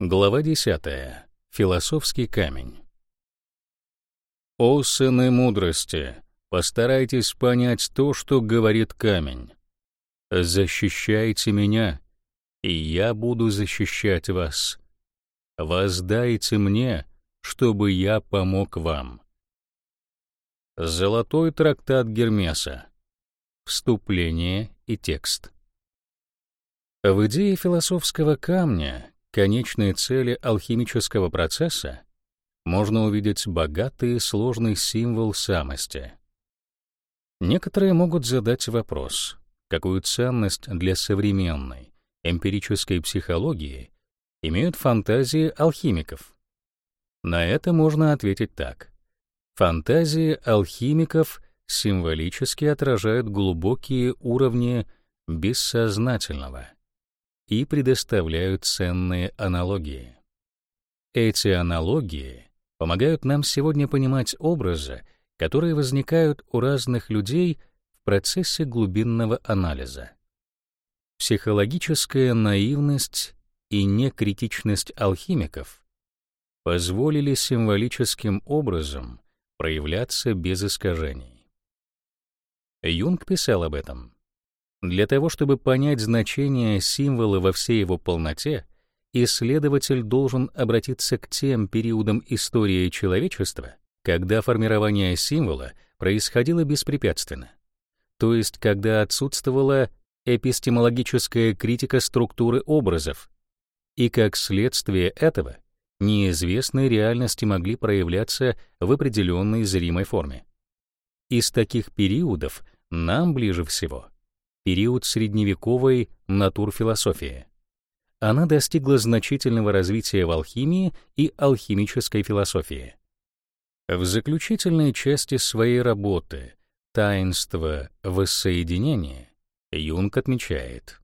Глава 10. Философский камень. «О сыны мудрости, постарайтесь понять то, что говорит камень. Защищайте меня, и я буду защищать вас. Воздайте мне, чтобы я помог вам». Золотой трактат Гермеса. Вступление и текст. В идее философского камня конечные цели алхимического процесса можно увидеть богатый и сложный символ самости. Некоторые могут задать вопрос, какую ценность для современной эмпирической психологии имеют фантазии алхимиков. На это можно ответить так. Фантазии алхимиков символически отражают глубокие уровни бессознательного — и предоставляют ценные аналогии. Эти аналогии помогают нам сегодня понимать образы, которые возникают у разных людей в процессе глубинного анализа. Психологическая наивность и некритичность алхимиков позволили символическим образом проявляться без искажений. Юнг писал об этом. Для того, чтобы понять значение символа во всей его полноте, исследователь должен обратиться к тем периодам истории человечества, когда формирование символа происходило беспрепятственно, то есть когда отсутствовала эпистемологическая критика структуры образов, и как следствие этого неизвестные реальности могли проявляться в определенной зримой форме. Из таких периодов нам ближе всего — период средневековой натурфилософии. Она достигла значительного развития в алхимии и алхимической философии. В заключительной части своей работы «Таинство воссоединения» Юнг отмечает,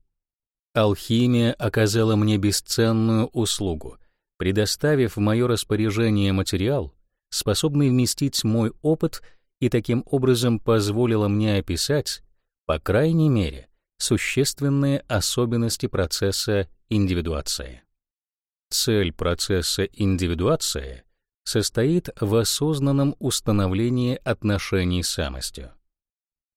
«Алхимия оказала мне бесценную услугу, предоставив в мое распоряжение материал, способный вместить мой опыт и таким образом позволила мне описать, по крайней мере, существенные особенности процесса индивидуации. Цель процесса индивидуации состоит в осознанном установлении отношений с самостью.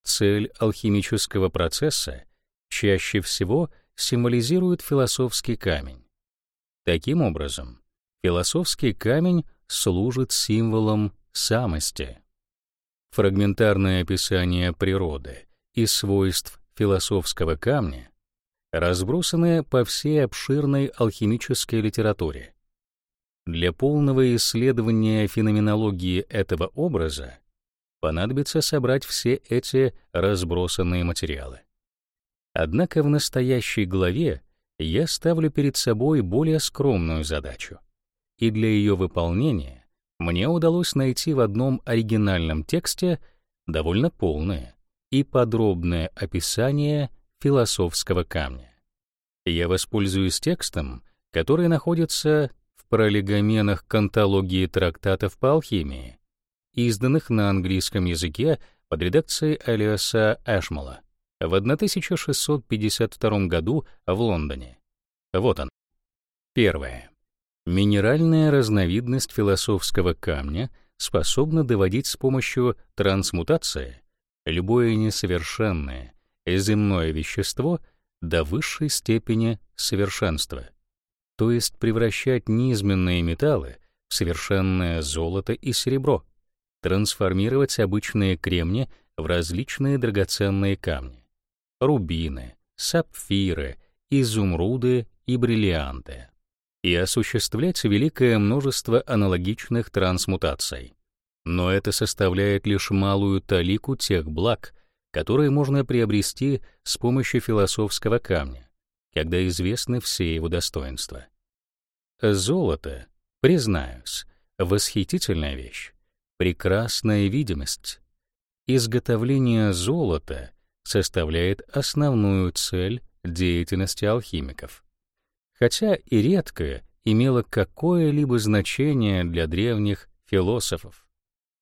Цель алхимического процесса чаще всего символизирует философский камень. Таким образом, философский камень служит символом самости. Фрагментарное описание природы и свойств философского камня, разбросанные по всей обширной алхимической литературе. Для полного исследования феноменологии этого образа понадобится собрать все эти разбросанные материалы. Однако в настоящей главе я ставлю перед собой более скромную задачу, и для ее выполнения мне удалось найти в одном оригинальном тексте довольно полное, и подробное описание философского камня. Я воспользуюсь текстом, который находится в пролегоменах к антологии трактатов по алхимии, изданных на английском языке под редакцией Элиаса Эшмала в 1652 году в Лондоне. Вот он. Первое. Минеральная разновидность философского камня способна доводить с помощью трансмутации любое несовершенное и земное вещество до высшей степени совершенства, то есть превращать низменные металлы в совершенное золото и серебро, трансформировать обычные кремни в различные драгоценные камни, рубины, сапфиры, изумруды и бриллианты, и осуществлять великое множество аналогичных трансмутаций но это составляет лишь малую талику тех благ, которые можно приобрести с помощью философского камня, когда известны все его достоинства. Золото, признаюсь, восхитительная вещь, прекрасная видимость. Изготовление золота составляет основную цель деятельности алхимиков. Хотя и редкое имело какое-либо значение для древних философов.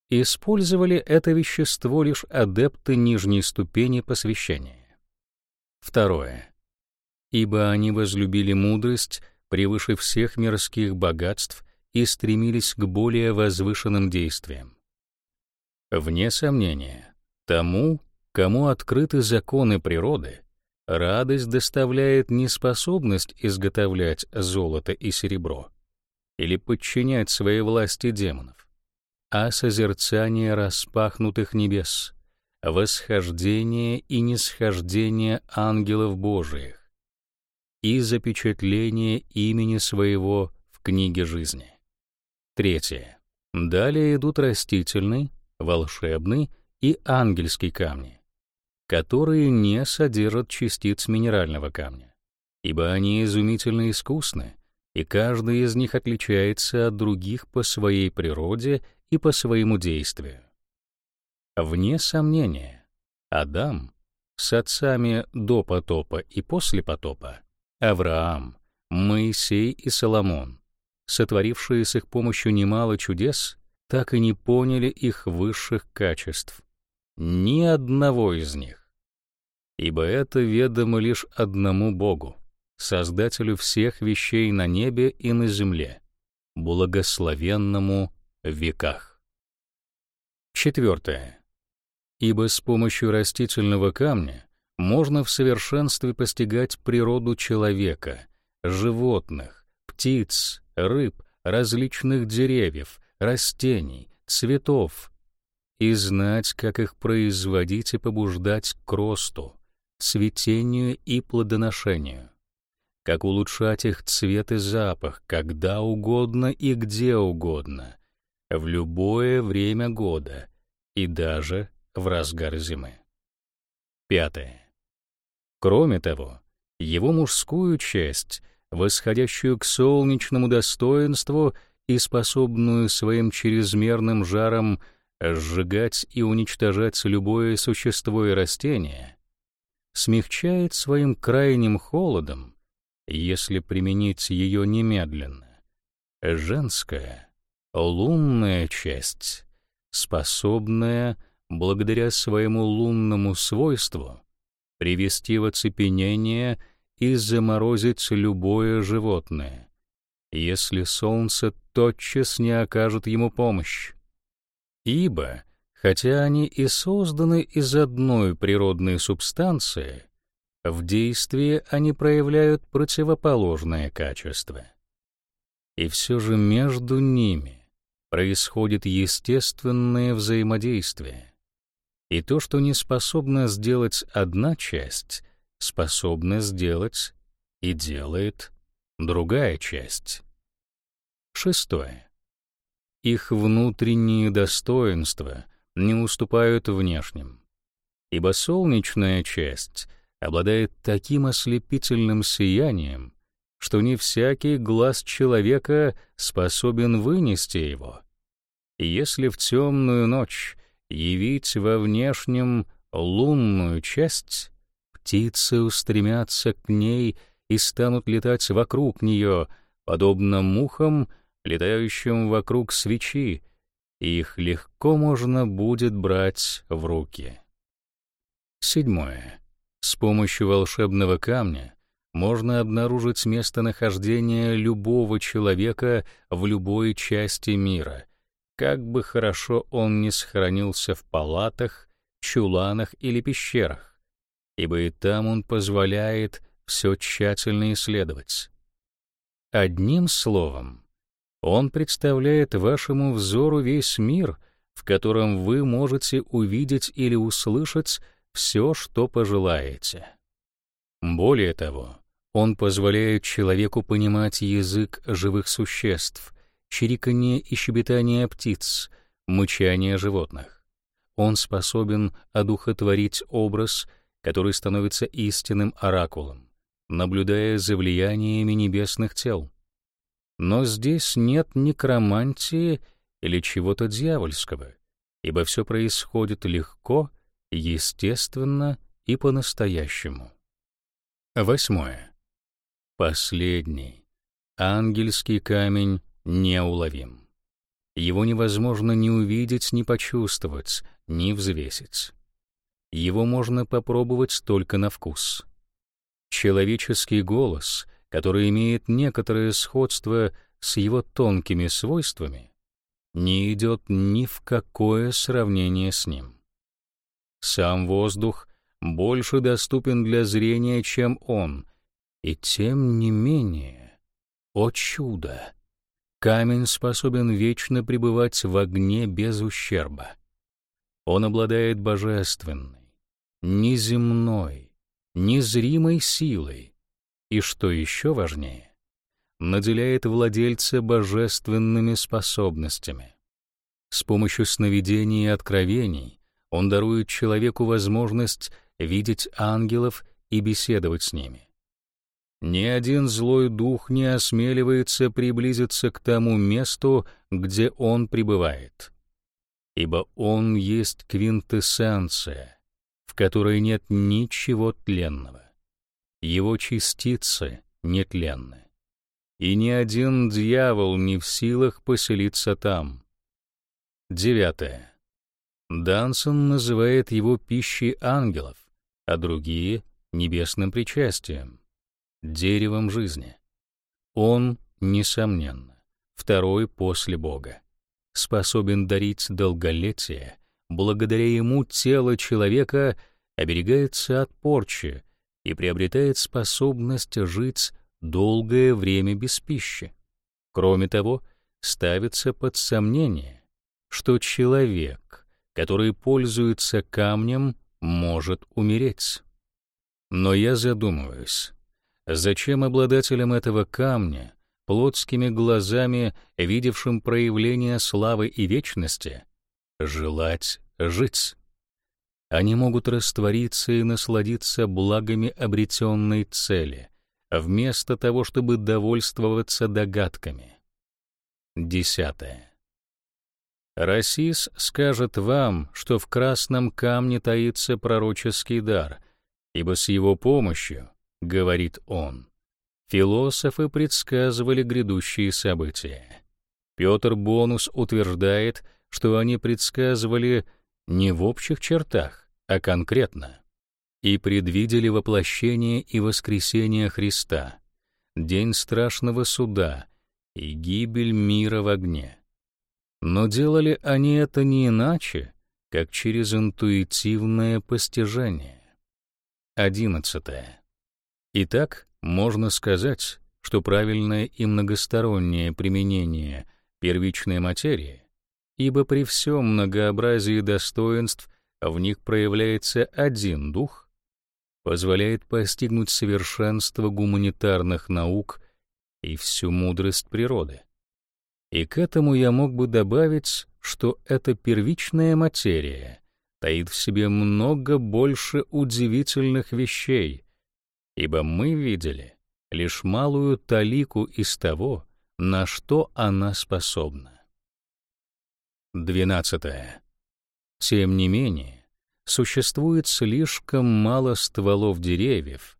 Использовали это вещество лишь адепты нижней ступени посвящения. Второе. Ибо они возлюбили мудрость превыше всех мирских богатств и стремились к более возвышенным действиям. Вне сомнения, тому, кому открыты законы природы, радость доставляет не способность изготовлять золото и серебро или подчинять своей власти демонов, а созерцание распахнутых небес, восхождение и нисхождение ангелов Божиих и запечатление имени своего в книге жизни. Третье. Далее идут растительный, волшебный и ангельский камни, которые не содержат частиц минерального камня, ибо они изумительно искусны, и каждый из них отличается от других по своей природе и по своему действию. Вне сомнения, Адам с отцами до потопа и после потопа, Авраам, Моисей и Соломон сотворившие с их помощью немало чудес, так и не поняли их высших качеств. Ни одного из них. Ибо это ведомо лишь одному Богу, Создателю всех вещей на небе и на земле, благословенному веках. Четвертое. Ибо с помощью растительного камня можно в совершенстве постигать природу человека, животных, птиц, рыб, различных деревьев, растений, цветов и знать, как их производить и побуждать к росту, цветению и плодоношению, как улучшать их цвет и запах когда угодно и где угодно, в любое время года и даже в разгар зимы. Пятое. Кроме того, его мужскую часть — восходящую к солнечному достоинству и способную своим чрезмерным жаром сжигать и уничтожать любое существо и растение, смягчает своим крайним холодом, если применить ее немедленно. Женская, лунная часть, способная, благодаря своему лунному свойству, привести в оцепенение — и заморозить любое животное, если солнце тотчас не окажет ему помощь. Ибо, хотя они и созданы из одной природной субстанции, в действии они проявляют противоположное качество. И все же между ними происходит естественное взаимодействие. И то, что не способна сделать одна часть — способна сделать и делает другая часть. Шестое. Их внутренние достоинства не уступают внешним, ибо солнечная часть обладает таким ослепительным сиянием, что не всякий глаз человека способен вынести его. Если в темную ночь явить во внешнем лунную часть, птицы устремятся к ней и станут летать вокруг нее, подобно мухам, летающим вокруг свечи, и их легко можно будет брать в руки. Седьмое. С помощью волшебного камня можно обнаружить местонахождение любого человека в любой части мира, как бы хорошо он ни сохранился в палатах, чуланах или пещерах ибо и там он позволяет все тщательно исследовать. Одним словом, он представляет вашему взору весь мир, в котором вы можете увидеть или услышать все, что пожелаете. Более того, он позволяет человеку понимать язык живых существ, чириканье и щебетание птиц, мычание животных. Он способен одухотворить образ который становится истинным оракулом, наблюдая за влияниями небесных тел. Но здесь нет некромантии или чего-то дьявольского, ибо все происходит легко, естественно и по-настоящему. Восьмое. Последний. Ангельский камень неуловим. Его невозможно ни увидеть, ни почувствовать, ни взвесить. Его можно попробовать только на вкус. Человеческий голос который имеет некоторое сходство с его тонкими свойствами, не идет ни в какое сравнение с ним. Сам воздух больше доступен для зрения, чем он, и тем не менее, о чудо, камень способен вечно пребывать в огне без ущерба. Он обладает божественной, неземной, незримой силой, и, что еще важнее, наделяет владельца божественными способностями. С помощью сновидений и откровений он дарует человеку возможность видеть ангелов и беседовать с ними. Ни один злой дух не осмеливается приблизиться к тому месту, где он пребывает, ибо он есть квинтэссенция, в которой нет ничего тленного. Его частицы нетленны и ни один дьявол не в силах поселиться там. Девятое. Дансон называет его пищей ангелов, а другие — небесным причастием, деревом жизни. Он, несомненно, второй после Бога, способен дарить долголетие, благодаря ему тело человека оберегается от порчи и приобретает способность жить долгое время без пищи. Кроме того, ставится под сомнение, что человек, который пользуется камнем, может умереть. Но я задумываюсь, зачем обладателям этого камня, плотскими глазами, видевшим проявление славы и вечности, желать жить? Они могут раствориться и насладиться благами обретенной цели — вместо того, чтобы довольствоваться догадками. Десятое. Расис скажет вам, что в красном камне таится пророческий дар, ибо с его помощью, говорит он, философы предсказывали грядущие события. Петр Бонус утверждает, что они предсказывали не в общих чертах, а конкретно и предвидели воплощение и воскресение Христа, день страшного суда и гибель мира в огне. Но делали они это не иначе, как через интуитивное постижение. Одиннадцатое. Итак, можно сказать, что правильное и многостороннее применение первичной материи, ибо при всем многообразии достоинств в них проявляется один дух, позволяет постигнуть совершенство гуманитарных наук и всю мудрость природы. И к этому я мог бы добавить, что эта первичная материя таит в себе много больше удивительных вещей, ибо мы видели лишь малую талику из того, на что она способна. 12. Тем не менее, существует слишком мало стволов деревьев,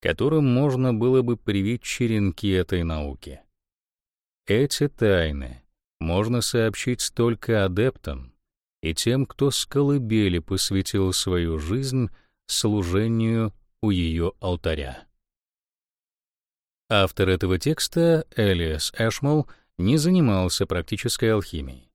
которым можно было бы привить черенки этой науки. Эти тайны можно сообщить только адептам и тем, кто с колыбели посвятил свою жизнь служению у ее алтаря. Автор этого текста, Элиас Эшмол, не занимался практической алхимией.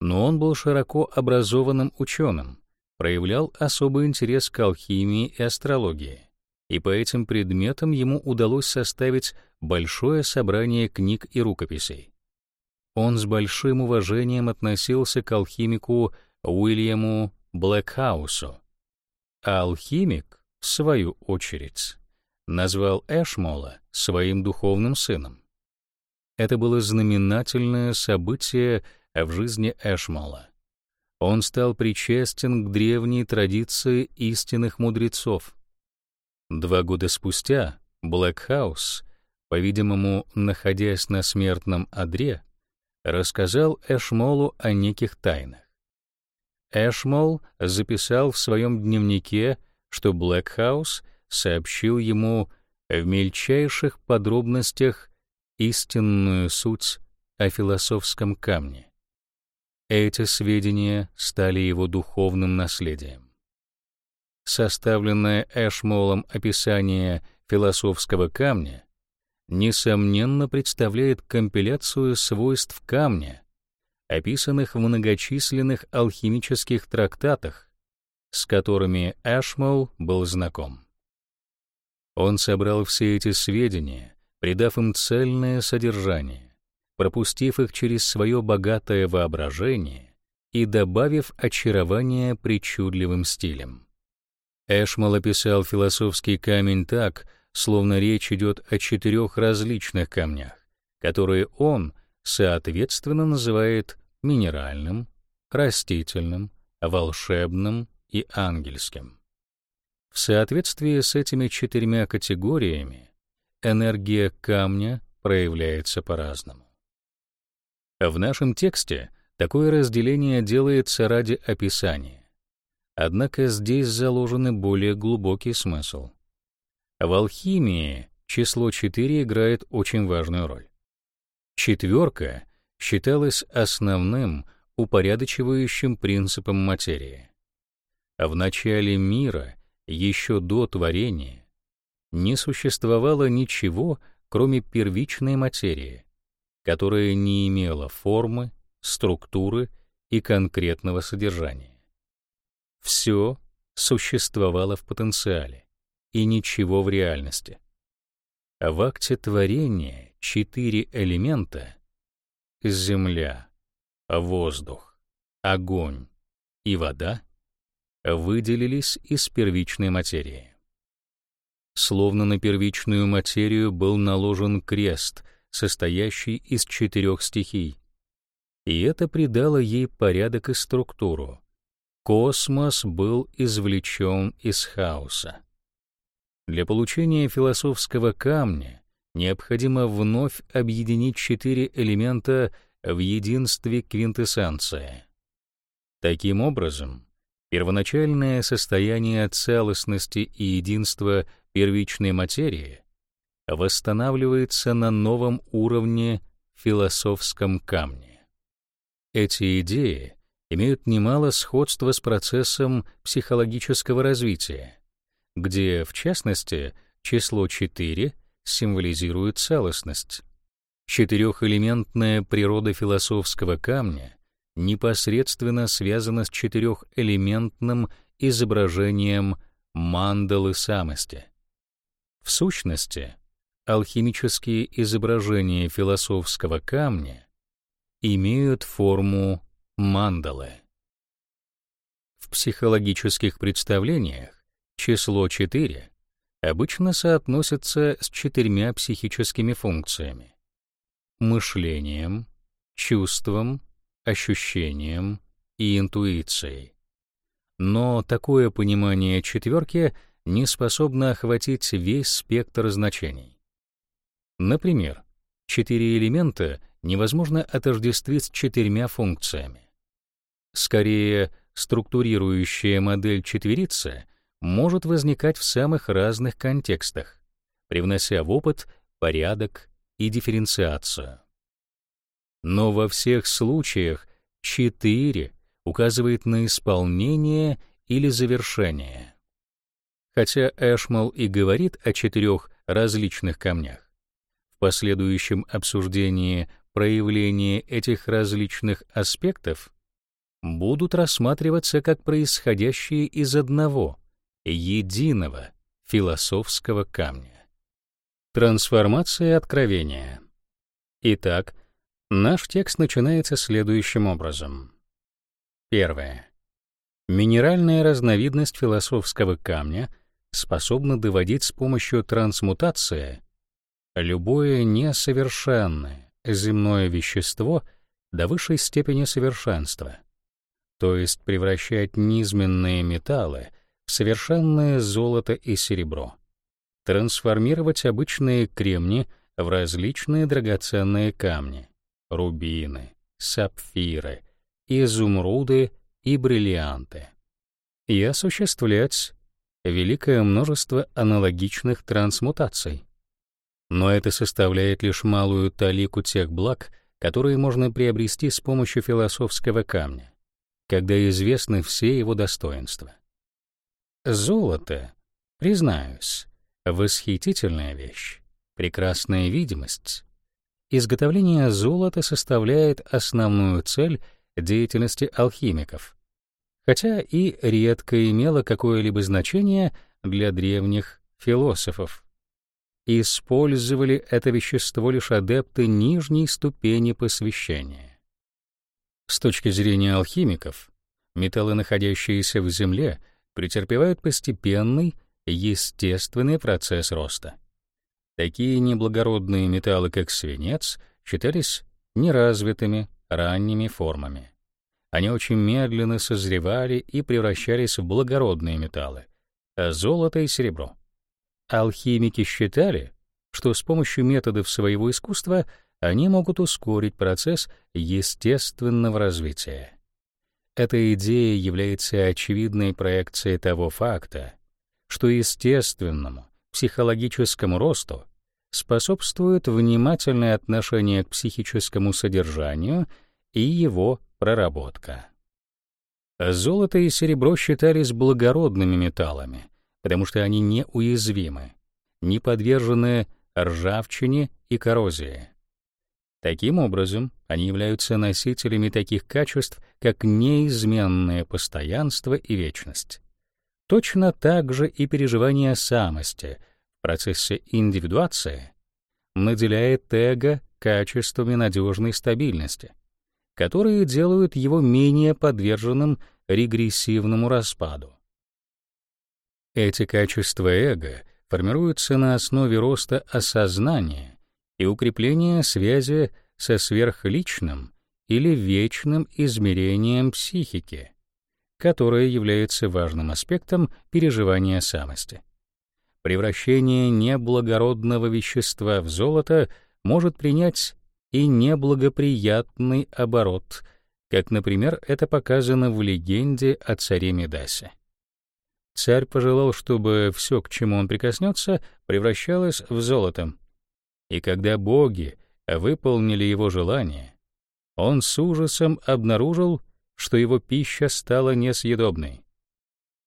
Но он был широко образованным ученым, проявлял особый интерес к алхимии и астрологии, и по этим предметам ему удалось составить большое собрание книг и рукописей. Он с большим уважением относился к алхимику Уильяму Блэкхаусу, а алхимик, в свою очередь, назвал Эшмола своим духовным сыном. Это было знаменательное событие в жизни Эшмола он стал причастен к древней традиции истинных мудрецов. Два года спустя Блэкхаус, по-видимому, находясь на смертном одре, рассказал Эшмолу о неких тайнах. Эшмол записал в своем дневнике, что Блэкхаус сообщил ему в мельчайших подробностях истинную суть о философском камне. Эти сведения стали его духовным наследием. Составленное Эшмолом описание философского камня несомненно представляет компиляцию свойств камня, описанных в многочисленных алхимических трактатах, с которыми Эшмол был знаком. Он собрал все эти сведения, придав им цельное содержание, пропустив их через свое богатое воображение и добавив очарование причудливым стилем. Эшмал описал философский камень так, словно речь идет о четырех различных камнях, которые он, соответственно, называет минеральным, растительным, волшебным и ангельским. В соответствии с этими четырьмя категориями энергия камня проявляется по-разному. В нашем тексте такое разделение делается ради описания. Однако здесь заложен более глубокий смысл. В алхимии число 4 играет очень важную роль. Четверка считалась основным упорядочивающим принципом материи. В начале мира, еще до творения, не существовало ничего, кроме первичной материи, которая не имела формы, структуры и конкретного содержания. Все существовало в потенциале и ничего в реальности. В акте творения четыре элемента — земля, воздух, огонь и вода — выделились из первичной материи. Словно на первичную материю был наложен крест, состоящий из четырех стихий, и это придало ей порядок и структуру. Космос был извлечен из хаоса. Для получения философского камня необходимо вновь объединить четыре элемента в единстве квинтэссенция. Таким образом, первоначальное состояние целостности и единства первичной материи восстанавливается на новом уровне философском камне. Эти идеи имеют немало сходства с процессом психологического развития, где, в частности, число 4 символизирует целостность. Четырехэлементная природа философского камня непосредственно связана с четырехэлементным изображением мандалы самости. В сущности, алхимические изображения философского камня имеют форму мандалы. В психологических представлениях число 4 обычно соотносится с четырьмя психическими функциями — мышлением, чувством, ощущением и интуицией. Но такое понимание четверки не способно охватить весь спектр значений. Например, четыре элемента невозможно отождествить с четырьмя функциями. Скорее, структурирующая модель четверицы может возникать в самых разных контекстах, привнося в опыт порядок и дифференциацию. Но во всех случаях четыре указывает на исполнение или завершение. Хотя Эшмал и говорит о четырех различных камнях, в последующем обсуждении проявления этих различных аспектов будут рассматриваться как происходящие из одного, единого философского камня. Трансформация откровения. Итак, наш текст начинается следующим образом. Первое. Минеральная разновидность философского камня способна доводить с помощью трансмутации любое несовершенное земное вещество до высшей степени совершенства, то есть превращать низменные металлы — совершенное золото и серебро, трансформировать обычные кремни в различные драгоценные камни, рубины, сапфиры, изумруды и бриллианты, и осуществлять великое множество аналогичных трансмутаций. Но это составляет лишь малую талику тех благ, которые можно приобрести с помощью философского камня, когда известны все его достоинства. Золото, признаюсь, восхитительная вещь. прекрасная видимость. Изготовление золота составляет основную цель деятельности алхимиков, хотя и редко имело какое-либо значение для древних философов. Использовали это вещество лишь адепты нижней ступени посвящения. С точки зрения алхимиков, металлы, находящиеся в земле, претерпевают постепенный, естественный процесс роста. Такие неблагородные металлы, как свинец, считались неразвитыми ранними формами. Они очень медленно созревали и превращались в благородные металлы, а золото и серебро. Алхимики считали, что с помощью методов своего искусства они могут ускорить процесс естественного развития. Эта идея является очевидной проекцией того факта, что естественному психологическому росту способствует внимательное отношение к психическому содержанию и его проработка. Золото и серебро считались благородными металлами, потому что они неуязвимы, не подвержены ржавчине и коррозии. Таким образом, они являются носителями таких качеств, как неизменное постоянство и вечность. Точно так же и переживание самости в процессе индивидуации наделяет эго качествами надежной стабильности, которые делают его менее подверженным регрессивному распаду. Эти качества эго формируются на основе роста осознания и укрепления связи со сверхличным или вечным измерением психики, которое является важным аспектом переживания самости. Превращение неблагородного вещества в золото может принять и неблагоприятный оборот, как, например, это показано в легенде о царе Медасе. Царь пожелал, чтобы все, к чему он прикоснется, превращалось в золото. И когда боги выполнили его желание, он с ужасом обнаружил, что его пища стала несъедобной.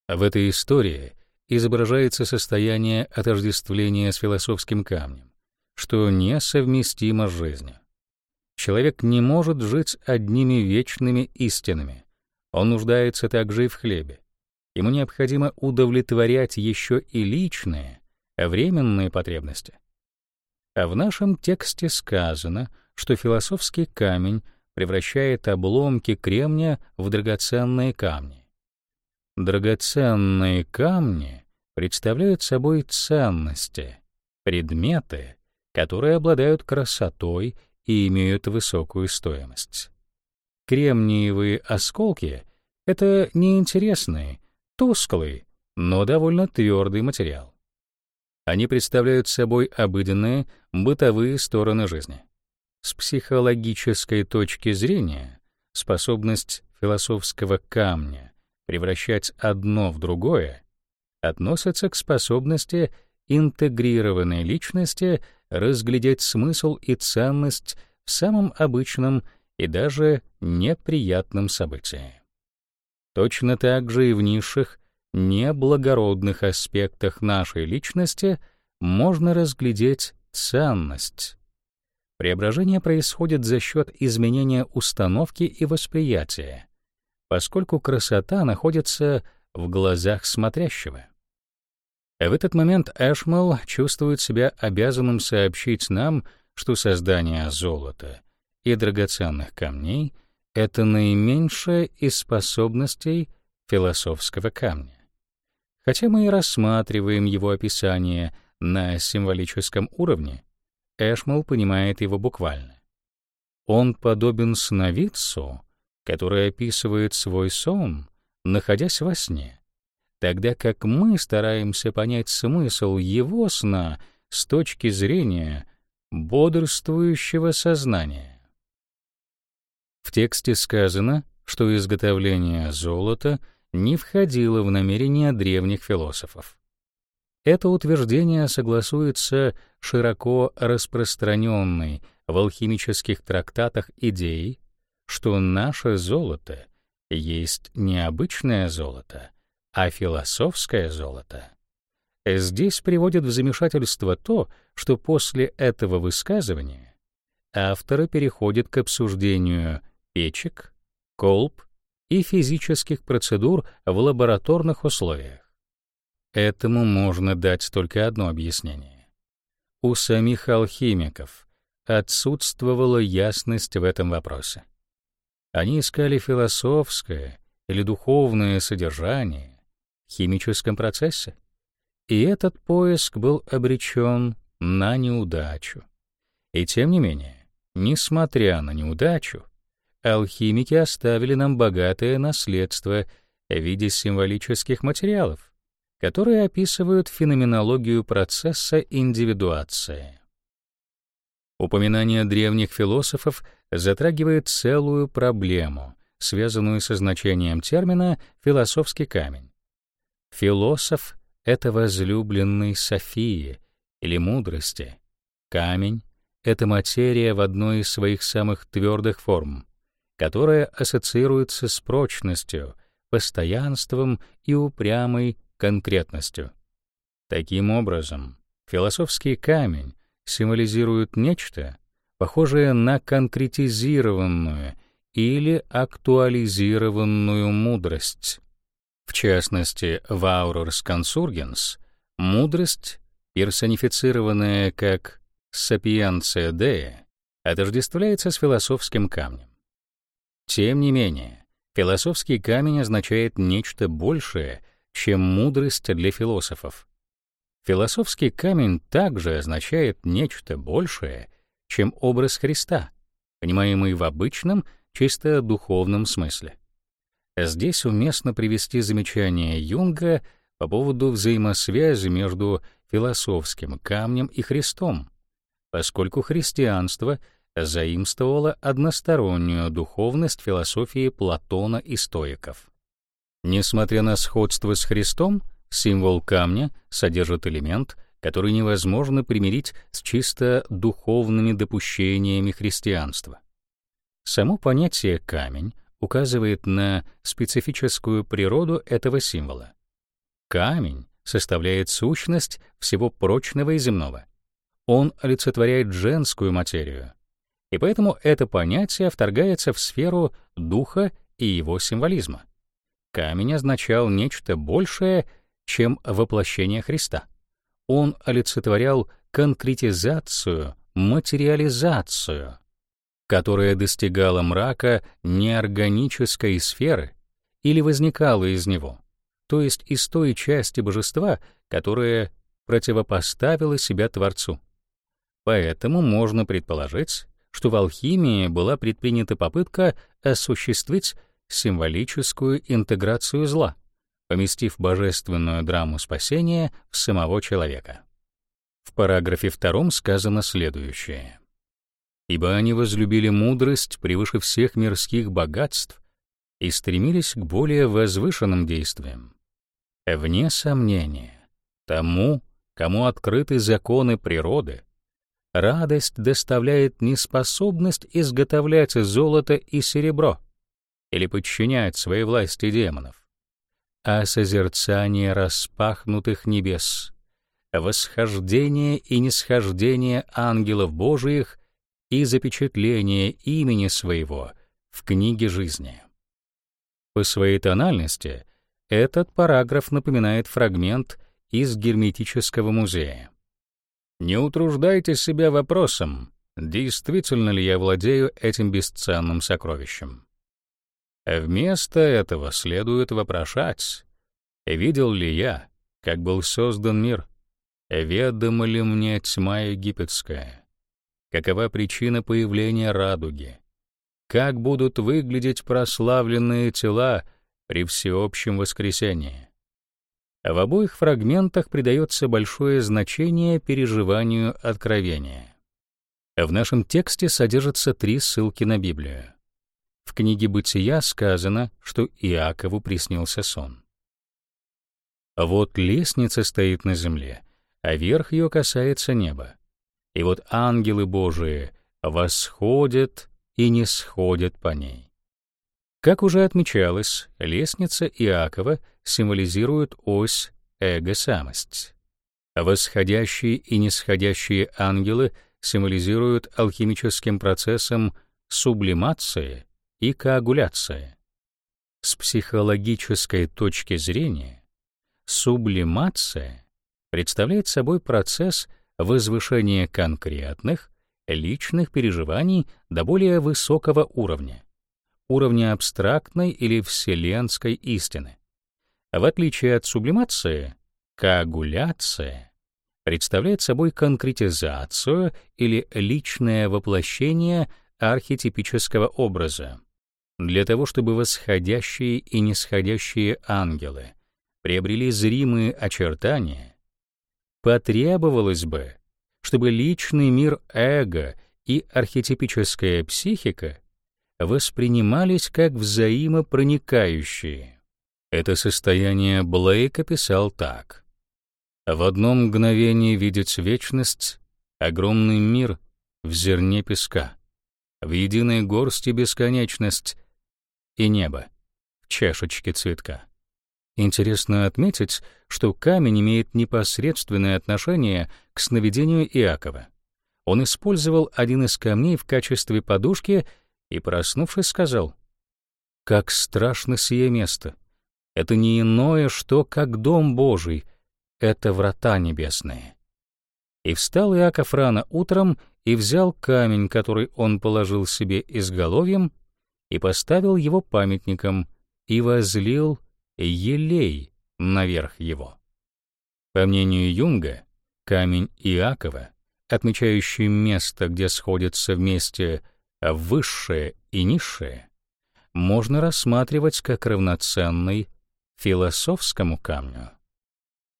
В этой истории изображается состояние отождествления с философским камнем, что несовместимо с жизнью. Человек не может жить одними вечными истинами. Он нуждается также и в хлебе. Ему необходимо удовлетворять еще и личные, временные потребности. А в нашем тексте сказано, что философский камень превращает обломки кремния в драгоценные камни. Драгоценные камни представляют собой ценности, предметы, которые обладают красотой и имеют высокую стоимость. Кремниевые осколки — это неинтересный, тусклый, но довольно твердый материал. Они представляют собой обыденные, бытовые стороны жизни. С психологической точки зрения способность философского камня превращать одно в другое относится к способности интегрированной личности разглядеть смысл и ценность в самом обычном и даже неприятном событии. Точно так же и в низших, неблагородных аспектах нашей личности можно разглядеть ценность. Преображение происходит за счет изменения установки и восприятия, поскольку красота находится в глазах смотрящего. В этот момент Эшмел чувствует себя обязанным сообщить нам, что создание золота и драгоценных камней — это наименьшая из способностей философского камня. Хотя мы и рассматриваем его описание на символическом уровне, Эшмел понимает его буквально. Он подобен сновидцу, который описывает свой сон, находясь во сне тогда как мы стараемся понять смысл его сна с точки зрения бодрствующего сознания. В тексте сказано, что изготовление золота не входило в намерения древних философов. Это утверждение согласуется широко распространенной в алхимических трактатах идеей, что наше золото есть необычное золото, а философское золото Здесь приводит в замешательство то, что после этого высказывания авторы переходят к обсуждению печек, колб и физических процедур в лабораторных условиях. Этому можно дать только одно объяснение. У самих алхимиков отсутствовала ясность в этом вопросе. Они искали философское или духовное содержание в химическом процессе, и этот поиск был обречен на неудачу. И тем не менее, несмотря на неудачу, алхимики оставили нам богатое наследство в виде символических материалов, которые описывают феноменологию процесса индивидуации. Упоминание древних философов затрагивает целую проблему, связанную со значением термина «философский камень». Философ это возлюбленный Софии или мудрости. Камень — это материя в одной из своих самых твердых форм, которая ассоциируется с прочностью, постоянством и упрямой конкретностью. Таким образом, философский камень символизирует нечто, похожее на конкретизированную или актуализированную мудрость. В частности, в Aurors Consurgens мудрость, персонифицированная как sapientia Dei, отождествляется с философским камнем. Тем не менее, философский камень означает нечто большее, чем мудрость для философов. Философский камень также означает нечто большее, чем образ Христа, понимаемый в обычном, чисто духовном смысле. Здесь уместно привести замечание Юнга по поводу взаимосвязи между философским камнем и Христом, поскольку христианство заимствовало одностороннюю духовность философии Платона и стоиков. Несмотря на сходство с Христом, символ камня содержит элемент, который невозможно примирить с чисто духовными допущениями христианства. Само понятие «камень» указывает на специфическую природу этого символа. Камень составляет сущность всего прочного и земного. Он олицетворяет женскую материю, и поэтому это понятие вторгается в сферу духа и его символизма. Камень означал нечто большее, чем воплощение Христа. Он олицетворял конкретизацию, материализацию которая достигала мрака неорганической сферы или возникала из него, то есть из той части божества, которая противопоставила себя Творцу. Поэтому можно предположить, что в алхимии была предпринята попытка осуществить символическую интеграцию зла, поместив божественную драму спасения в самого человека. В параграфе втором сказано следующее ибо они возлюбили мудрость превыше всех мирских богатств и стремились к более возвышенным действиям. Вне сомнения, тому, кому открыты законы природы, радость доставляет неспособность изготовлять золото и серебро или подчинять своей власти демонов, а созерцание распахнутых небес, восхождение и нисхождение ангелов Божиих и запечатление имени своего в книге жизни. По своей тональности этот параграф напоминает фрагмент из Герметического музея. Не утруждайте себя вопросом, действительно ли я владею этим бесценным сокровищем. Вместо этого следует вопрошать, видел ли я, как был создан мир, ведома ли мне тьма египетская, какова причина появления радуги, как будут выглядеть прославленные тела при всеобщем воскресении. В обоих фрагментах придается большое значение переживанию откровения. В нашем тексте содержатся три ссылки на Библию. В книге «Бытия» сказано, что Иакову приснился сон. Вот лестница стоит на земле, а верх ее касается неба. И вот ангелы Божии восходят и не сходят по ней. Как уже отмечалось, лестница Иакова символизирует ось эго-самость. Восходящие и нисходящие ангелы символизируют алхимическим процессом сублимации и коагуляции. С психологической точки зрения сублимация представляет собой процесс возвышения конкретных, личных переживаний до более высокого уровня, уровня абстрактной или вселенской истины. В отличие от сублимации, коагуляция представляет собой конкретизацию или личное воплощение архетипического образа. Для того, чтобы восходящие и нисходящие ангелы приобрели зримые очертания, потребовалось бы, чтобы личный мир эго и архетипическая психика воспринимались как взаимопроникающие. Это состояние Блейк описал так. В одно мгновение видеть вечность, огромный мир в зерне песка, в единой горсти бесконечность и небо в чашечке цветка. Интересно отметить, что камень имеет непосредственное отношение к сновидению Иакова. Он использовал один из камней в качестве подушки и, проснувшись, сказал, «Как страшно сие место! Это не иное, что как дом Божий — это врата небесные. И встал Иаков рано утром и взял камень, который он положил себе изголовьем, и поставил его памятником, и возлил елей наверх его. По мнению Юнга, камень Иакова, отмечающий место, где сходятся вместе высшее и низшее, можно рассматривать как равноценный философскому камню.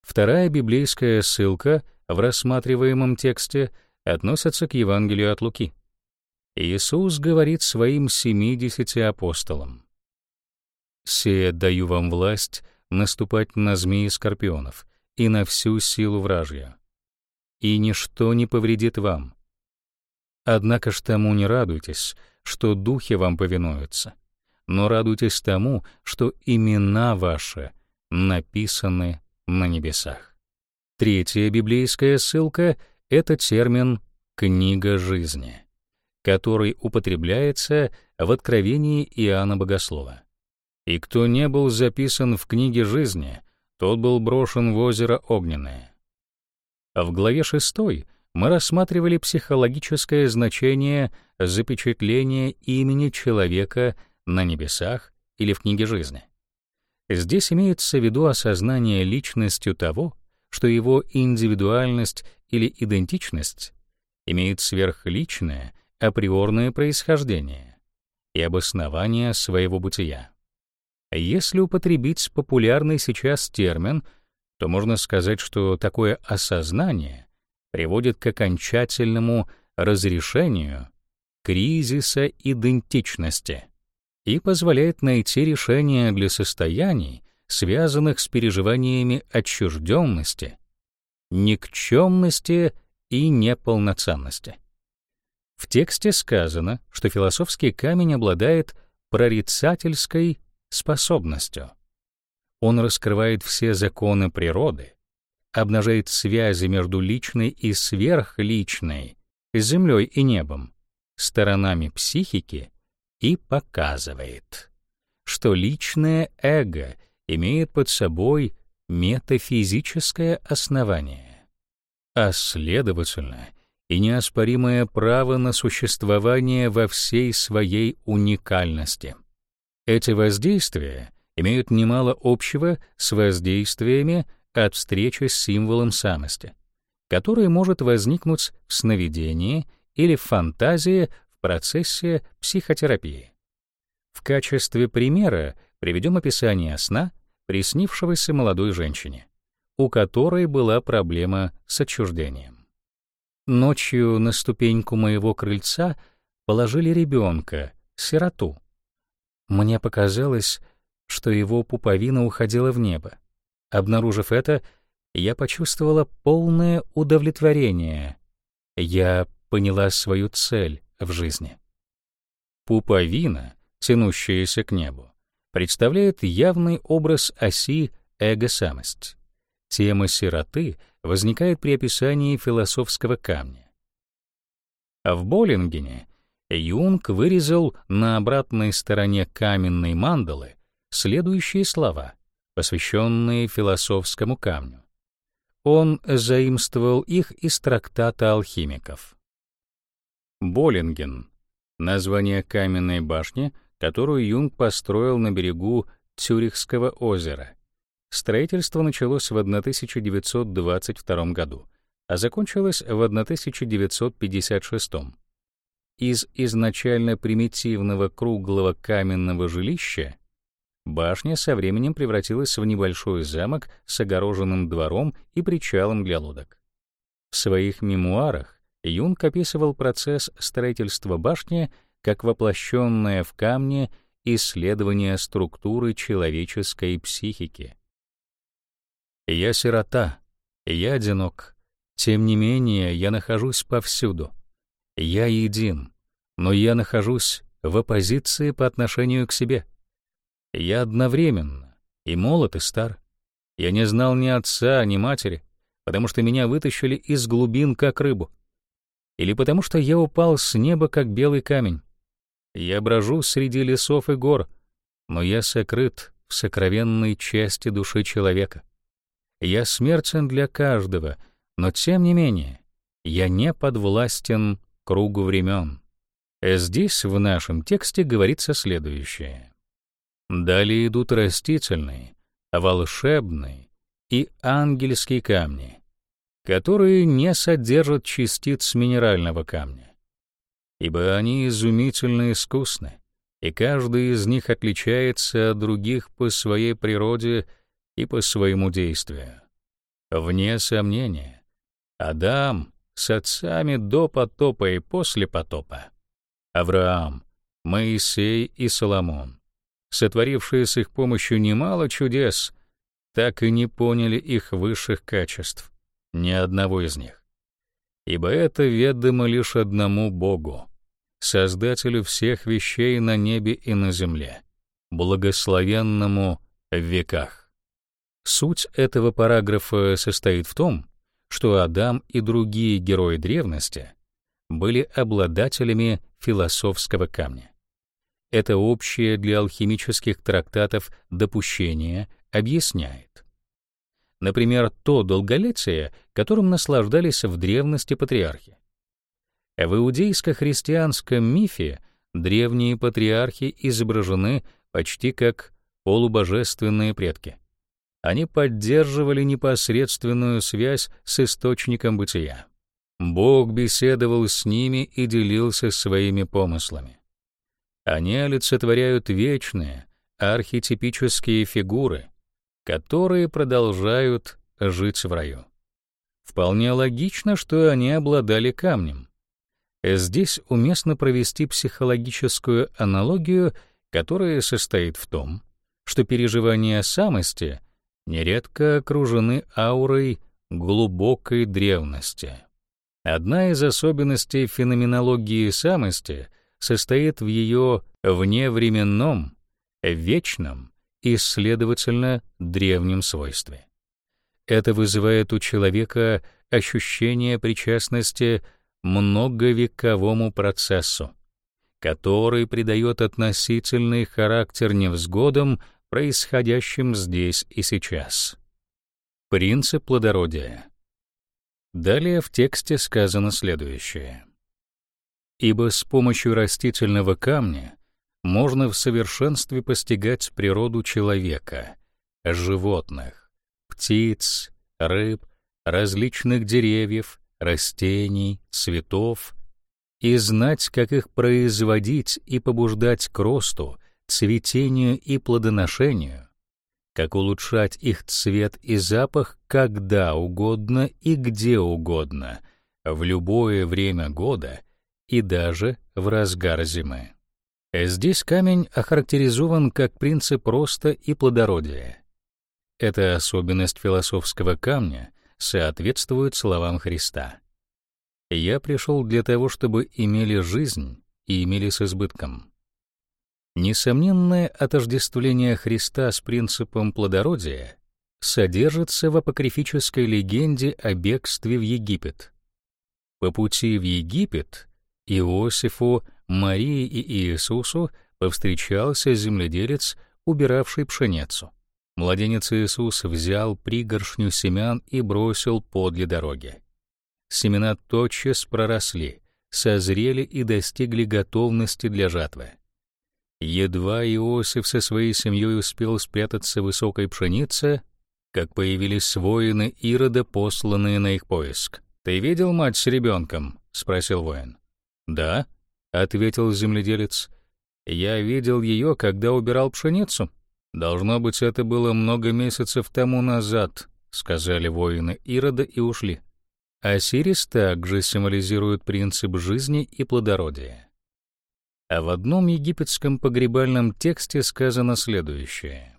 Вторая библейская ссылка в рассматриваемом тексте относится к Евангелию от Луки. Иисус говорит своим семидесяти апостолам: «Сея даю вам власть наступать на змеи скорпионов и на всю силу вражья, и ничто не повредит вам. Однако ж тому не радуйтесь, что духи вам повинуются, но радуйтесь тому, что имена ваши написаны на небесах. Третья библейская ссылка — это термин «книга жизни», который употребляется в Откровении Иоанна Богослова. «И кто не был записан в книге жизни, тот был брошен в озеро Огненное». В главе 6 мы рассматривали психологическое значение запечатления имени человека на небесах или в книге жизни. Здесь имеется в виду осознание личностью того, что его индивидуальность или идентичность имеет сверхличное, априорное происхождение и обоснование своего бытия. Если употребить популярный сейчас термин, то можно сказать, что такое осознание приводит к окончательному разрешению кризиса идентичности и позволяет найти решение для состояний, связанных с переживаниями отчужденности, никчемности и неполноценности. В тексте сказано, что философский камень обладает прорицательской способностью. Он раскрывает все законы природы, обнажает связи между личной и сверхличной, землей и небом, сторонами психики и показывает, что личное эго имеет под собой метафизическое основание, а следовательно и неоспоримое право на существование во всей своей уникальности. Эти воздействия имеют немало общего с воздействиями от встречи с символом самости, который может возникнуть в сновидении или в фантазии процессе психотерапии. В качестве примера приведем описание сна, приснившегося молодой женщине, у которой была проблема с отчуждением. Ночью на ступеньку моего крыльца положили ребенка, сироту. Мне показалось, что его пуповина уходила в небо. Обнаружив это, я почувствовала полное удовлетворение. Я поняла свою цель в жизни. Пуповина, тянущаяся к небу, представляет явный образ оси эго-самость. Тема сироты возникает при описании философского камня. А в Боллингене Юнг вырезал на обратной стороне каменной мандалы следующие слова, посвященные философскому камню. Он заимствовал их из трактата алхимиков. Боллинген — название каменной башни, которую Юнг построил на берегу Цюрихского озера. Строительство началось в 1922 году, а закончилось в 1956. Из изначально примитивного круглого каменного жилища башня со временем превратилась в небольшой замок с огороженным двором и причалом для лодок. В своих мемуарах Юнг описывал процесс строительства башни как воплощенное в камне исследование структуры человеческой психики. Я сирота, я одинок. Тем не менее, я нахожусь повсюду. Я един, но я нахожусь в оппозиции по отношению к себе. Я одновременно и молод, и стар. Я не знал ни отца, ни матери, потому что меня вытащили из глубин, как рыбу. Или потому что я упал с неба, как белый камень. Я брожу среди лесов и гор, но я сокрыт в сокровенной части души человека. Я смертен для каждого, но тем не менее я не подвластен кругу времен. Здесь в нашем тексте говорится следующее. Далее идут растительные, волшебные и ангельские камни, которые не содержат частиц минерального камня, ибо они изумительно искусны, и каждый из них отличается от других по своей природе и по своему действию. Вне сомнения, Адам с отцами до потопа и после потопа, Авраам, Моисей и Соломон, сотворившие с их помощью немало чудес, так и не поняли их высших качеств, ни одного из них. Ибо это ведомо лишь одному Богу, Создателю всех вещей на небе и на земле, благословенному в веках. Суть этого параграфа состоит в том, что Адам и другие герои древности были обладателями философского камня. Это общее для алхимических трактатов допущение объясняет. Например, то долголетие, которым наслаждались в древности патриархи. В иудейско-христианском мифе древние патриархи изображены почти как полубожественные предки они поддерживали непосредственную связь с источником бытия. Бог беседовал с ними и делился своими помыслами. Они олицетворяют вечные, архетипические фигуры, которые продолжают жить в раю. Вполне логично, что они обладали камнем. Здесь уместно провести психологическую аналогию, которая состоит в том, что переживание самости нередко окружены аурой глубокой древности. Одна из особенностей феноменологии самости состоит в ее вневременном, вечном и, следовательно, древнем свойстве. Это вызывает у человека ощущение причастности многовековому процессу, который придает относительный характер невзгодам происходящим здесь и сейчас. Принцип плодородия. Далее в тексте сказано следующее. «Ибо с помощью растительного камня можно в совершенстве постигать природу человека, животных, птиц, рыб, различных деревьев, растений, цветов, и знать, как их производить и побуждать к росту, цветению и плодоношению, как улучшать их цвет и запах когда угодно и где угодно, в любое время года и даже в разгар зимы. Здесь камень охарактеризован как принцип роста и плодородия. Эта особенность философского камня соответствует словам Христа. «Я пришел для того, чтобы имели жизнь и имели с избытком». Несомненное отождествление Христа с принципом плодородия содержится в апокрифической легенде о бегстве в Египет. По пути в Египет Иосифу, Марии и Иисусу повстречался земледелец, убиравший пшеницу. Младенец Иисус взял пригоршню семян и бросил подле дороги. Семена тотчас проросли, созрели и достигли готовности для жатвы. Едва Иосиф со своей семьей успел спрятаться в высокой пшенице, как появились воины Ирода, посланные на их поиск. «Ты видел мать с ребенком?» — спросил воин. «Да», — ответил земледелец. «Я видел ее, когда убирал пшеницу». «Должно быть, это было много месяцев тому назад», — сказали воины Ирода и ушли. Осирис также символизирует принцип жизни и плодородия. А в одном египетском погребальном тексте сказано следующее.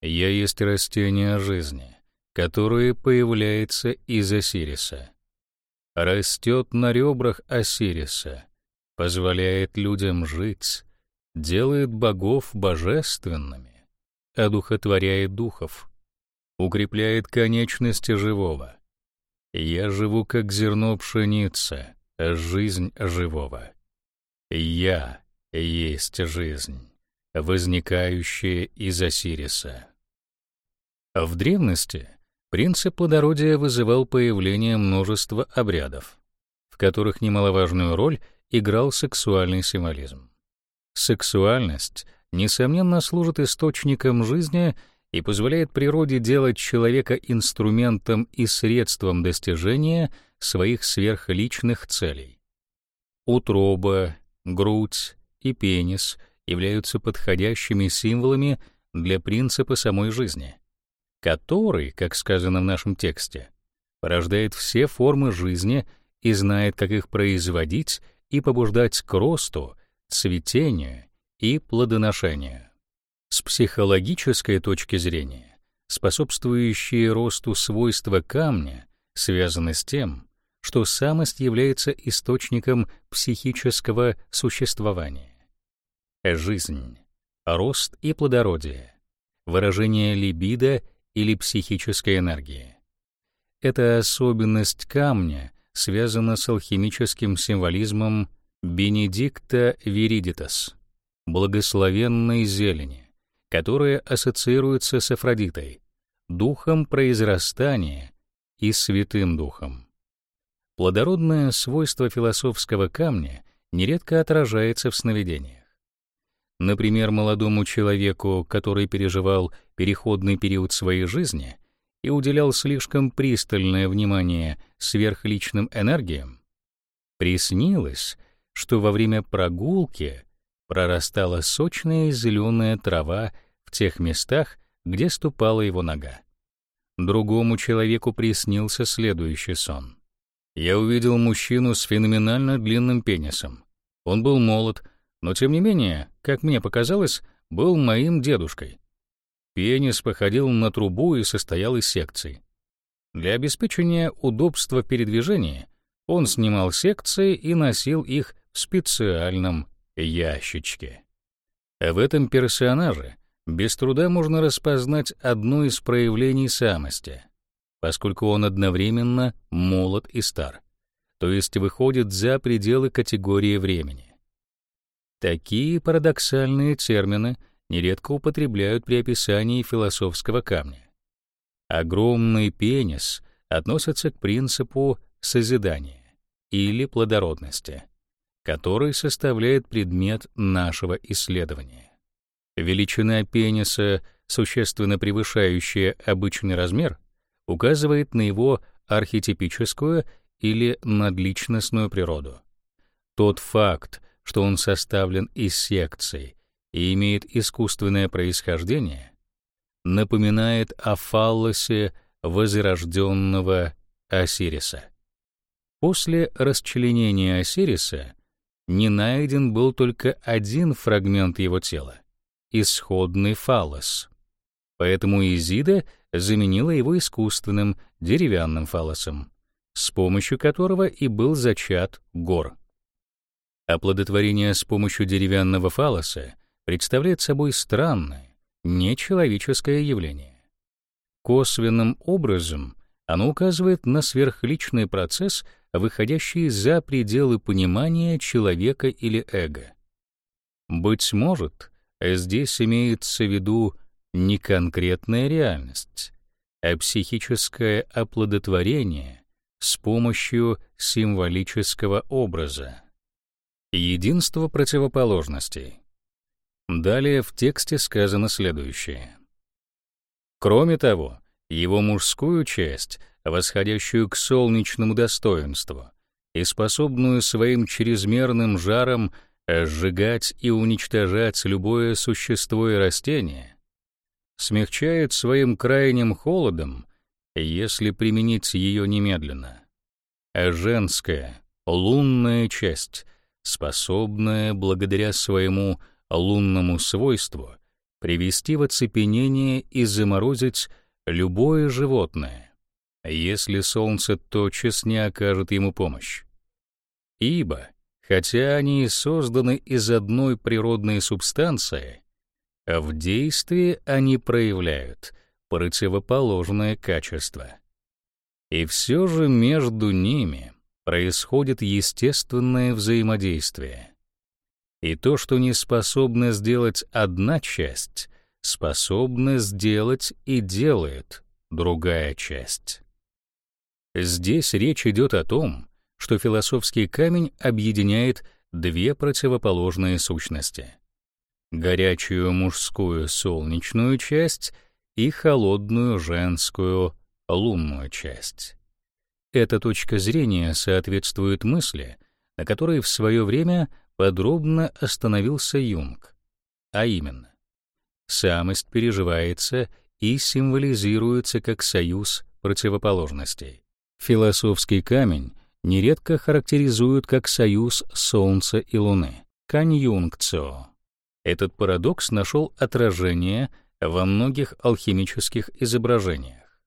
«Я есть растение жизни, которое появляется из Осириса. Растет на ребрах Осириса, позволяет людям жить, делает богов божественными, одухотворяет духов, укрепляет конечности живого. Я живу как зерно пшеницы, жизнь живого. Я есть жизнь, возникающая из Осириса. В древности принцип плодородия вызывал появление множества обрядов, в которых немаловажную роль играл сексуальный символизм. Сексуальность, несомненно, служит источником жизни и позволяет природе делать человека инструментом и средством достижения своих сверхличных целей. Утроба, грудь и пенис являются подходящими символами для принципа самой жизни, который, как сказано в нашем тексте, порождает все формы жизни и знает, как их производить и побуждать к росту, цветению и плодоношению. С психологической точки зрения, способствующие росту свойства камня связаны с тем, что самость является источником психического существования. Жизнь, рост и плодородие, выражение либидо или психической энергии. Эта особенность камня связана с алхимическим символизмом Бенедикта Виридитас, благословенной зелени, которая ассоциируется с Афродитой, духом произрастания и святым духом. Плодородное свойство философского камня нередко отражается в сновидениях. Например, молодому человеку, который переживал переходный период своей жизни и уделял слишком пристальное внимание сверхличным энергиям, приснилось, что во время прогулки прорастала сочная зеленая трава в тех местах, где ступала его нога. Другому человеку приснился следующий сон я увидел мужчину с феноменально длинным пенисом. Он был молод, но тем не менее, как мне показалось, был моим дедушкой. Пенис походил на трубу и состоял из секций. Для обеспечения удобства передвижения он снимал секции и носил их в специальном ящичке. В этом персонаже без труда можно распознать одно из проявлений самости — поскольку он одновременно молод и стар, то есть выходит за пределы категории времени. Такие парадоксальные термины нередко употребляют при описании философского камня. Огромный пенис относится к принципу созидания или плодородности, который составляет предмет нашего исследования. Величина пениса, существенно превышающая обычный размер, указывает на его архетипическую или надличностную природу. Тот факт, что он составлен из секций и имеет искусственное происхождение, напоминает о фаллосе возрожденного Осириса. После расчленения Осириса не найден был только один фрагмент его тела — исходный фаллос. Поэтому Изида заменила его искусственным деревянным фалосом, с помощью которого и был зачат гор. Оплодотворение с помощью деревянного фалоса представляет собой странное, нечеловеческое явление. косвенным образом оно указывает на сверхличный процесс, выходящий за пределы понимания человека или эго. Быть может, здесь имеется в виду не конкретная реальность, а психическое оплодотворение с помощью символического образа. Единство противоположностей. Далее в тексте сказано следующее. Кроме того, его мужскую часть, восходящую к солнечному достоинству и способную своим чрезмерным жаром сжигать и уничтожать любое существо и растение, смягчает своим крайним холодом, если применить ее немедленно. А женская, лунная часть, способная благодаря своему лунному свойству привести в оцепенение и заморозить любое животное, если солнце тотчас не окажет ему помощь. Ибо, хотя они созданы из одной природной субстанции, в действии они проявляют противоположное качество. И все же между ними происходит естественное взаимодействие. И то, что не способна сделать одна часть, способна сделать и делает другая часть. Здесь речь идет о том, что философский камень объединяет две противоположные сущности — горячую мужскую солнечную часть и холодную женскую лунную часть. Эта точка зрения соответствует мысли, на которой в свое время подробно остановился Юнг, а именно, самость переживается и символизируется как союз противоположностей. Философский камень нередко характеризуют как союз Солнца и Луны, каньюнкцио. Этот парадокс нашел отражение во многих алхимических изображениях.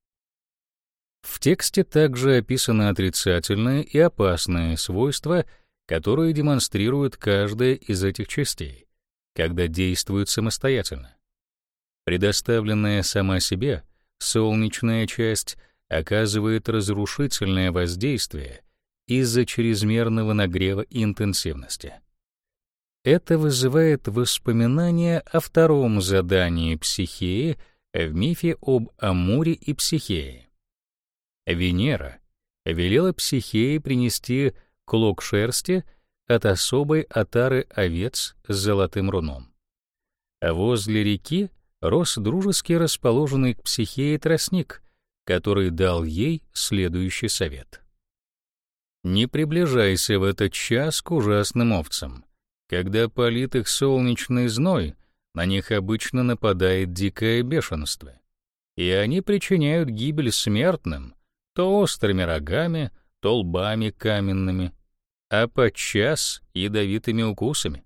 В тексте также описаны отрицательные и опасные свойства, которые демонстрирует каждая из этих частей, когда действует самостоятельно. Предоставленная сама себе, солнечная часть оказывает разрушительное воздействие из-за чрезмерного нагрева и интенсивности. Это вызывает воспоминания о втором задании психеи в мифе об Амуре и Психее. Венера велела Психее принести клок шерсти от особой отары овец с золотым руном. Возле реки рос дружески расположенный к Психее тростник, который дал ей следующий совет. «Не приближайся в этот час к ужасным овцам. Когда палит их солнечный зной, на них обычно нападает дикое бешенство, и они причиняют гибель смертным, то острыми рогами, то лбами каменными, а подчас ядовитыми укусами.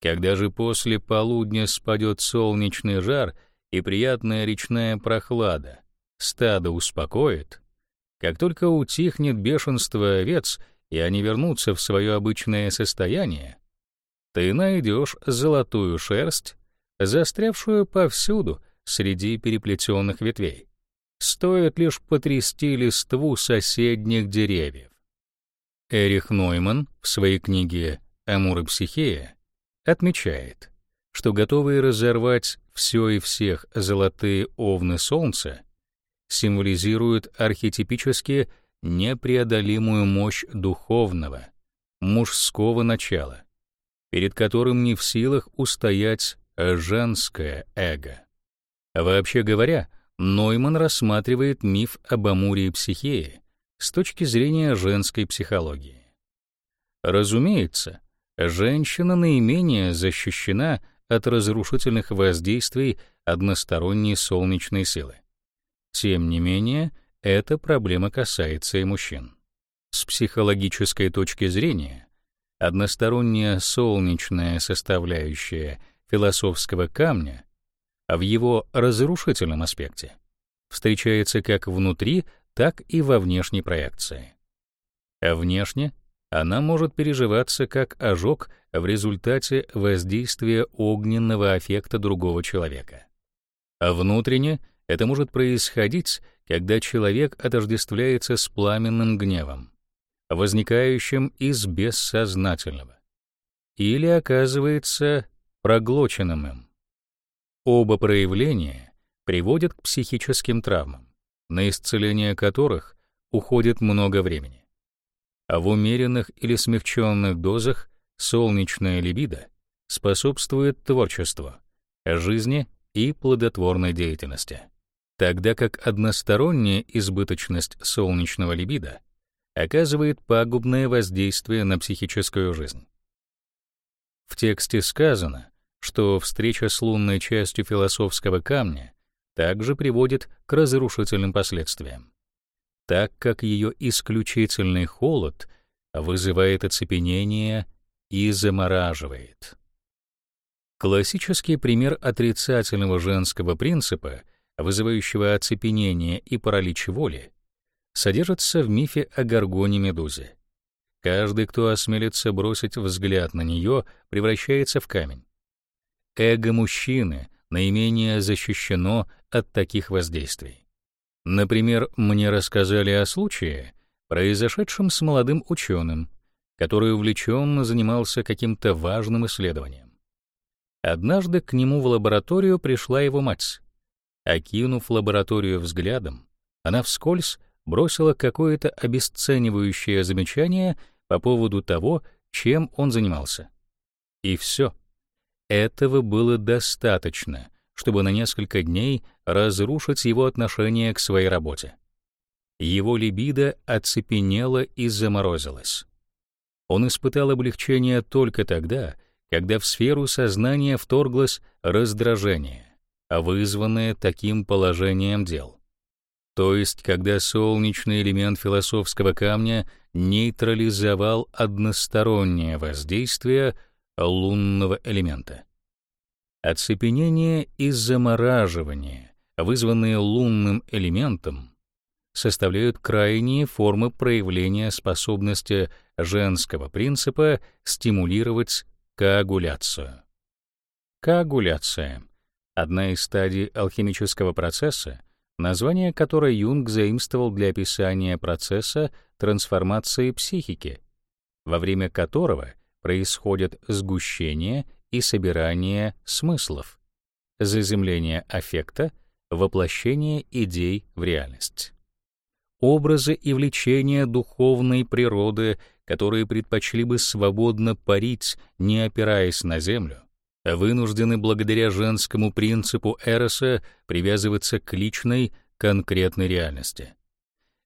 Когда же после полудня спадет солнечный жар и приятная речная прохлада, стадо успокоит, как только утихнет бешенство овец, и они вернутся в свое обычное состояние, ты найдешь золотую шерсть, застрявшую повсюду среди переплетенных ветвей. Стоит лишь потрясти листву соседних деревьев. Эрих Нойман в своей книге «Амур и психея» отмечает, что готовые разорвать все и всех золотые овны солнца символизируют архетипически непреодолимую мощь духовного, мужского начала, перед которым не в силах устоять женское эго. Вообще говоря, Нойман рассматривает миф об Амуре и Психее с точки зрения женской психологии. Разумеется, женщина наименее защищена от разрушительных воздействий односторонней солнечной силы. Тем не менее, эта проблема касается и мужчин. С психологической точки зрения, односторонняя солнечная составляющая философского камня в его разрушительном аспекте встречается как внутри, так и во внешней проекции. А внешне она может переживаться как ожог в результате воздействия огненного аффекта другого человека. А внутренне это может происходить, когда человек отождествляется с пламенным гневом, возникающим из бессознательного, или оказывается проглоченным им. Оба проявления приводят к психическим травмам, на исцеление которых уходит много времени. А в умеренных или смягченных дозах солнечная либидо способствует творчеству, жизни и плодотворной деятельности, тогда как односторонняя избыточность солнечного либидо оказывает пагубное воздействие на психическую жизнь. В тексте сказано, что встреча с лунной частью философского камня также приводит к разрушительным последствиям, так как ее исключительный холод вызывает оцепенение и замораживает. Классический пример отрицательного женского принципа, вызывающего оцепенение и паралич воли, содержится в мифе о Гаргоне-медузе. Каждый, кто осмелится бросить взгляд на нее, превращается в камень. Эго мужчины наименее защищено от таких воздействий. Например, мне рассказали о случае, произошедшем с молодым ученым, который увлеченно занимался каким-то важным исследованием. Однажды к нему в лабораторию пришла его мать. Окинув лабораторию взглядом, она вскользь бросила какое-то обесценивающее замечание по поводу того, чем он занимался. И все. Этого было достаточно, чтобы на несколько дней разрушить его отношение к своей работе. Его либидо оцепенело и заморозилось. Он испытал облегчение только тогда, когда в сферу сознания вторглось раздражение, вызванное таким положением дел. То есть, когда солнечный элемент философского камня нейтрализовал одностороннее воздействие лунного элемента. Оцепенение и замораживание, вызванные лунным элементом, составляют крайние формы проявления способности женского принципа стимулировать коагуляцию. Коагуляция — одна из стадий алхимического процесса, название которой Юнг заимствовал для описания процесса трансформации психики, во время которого происходит сгущение и собирание смыслов, заземление аффекта, воплощение идей в реальность. Образы и влечения духовной природы, которые предпочли бы свободно парить, не опираясь на землю, вынуждены благодаря женскому принципу Эроса привязываться к личной, конкретной реальности.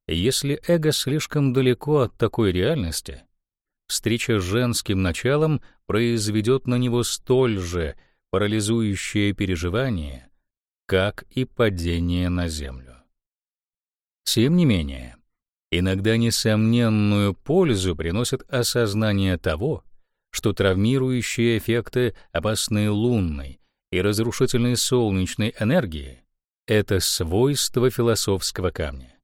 Если эго слишком далеко от такой реальности, встреча с женским началом произведет на него столь же парализующее переживание, как и падение на землю. Тем не менее, иногда несомненную пользу приносит осознание того, что травмирующие эффекты опасной лунной и разрушительной солнечной энергии — это свойство философского камня.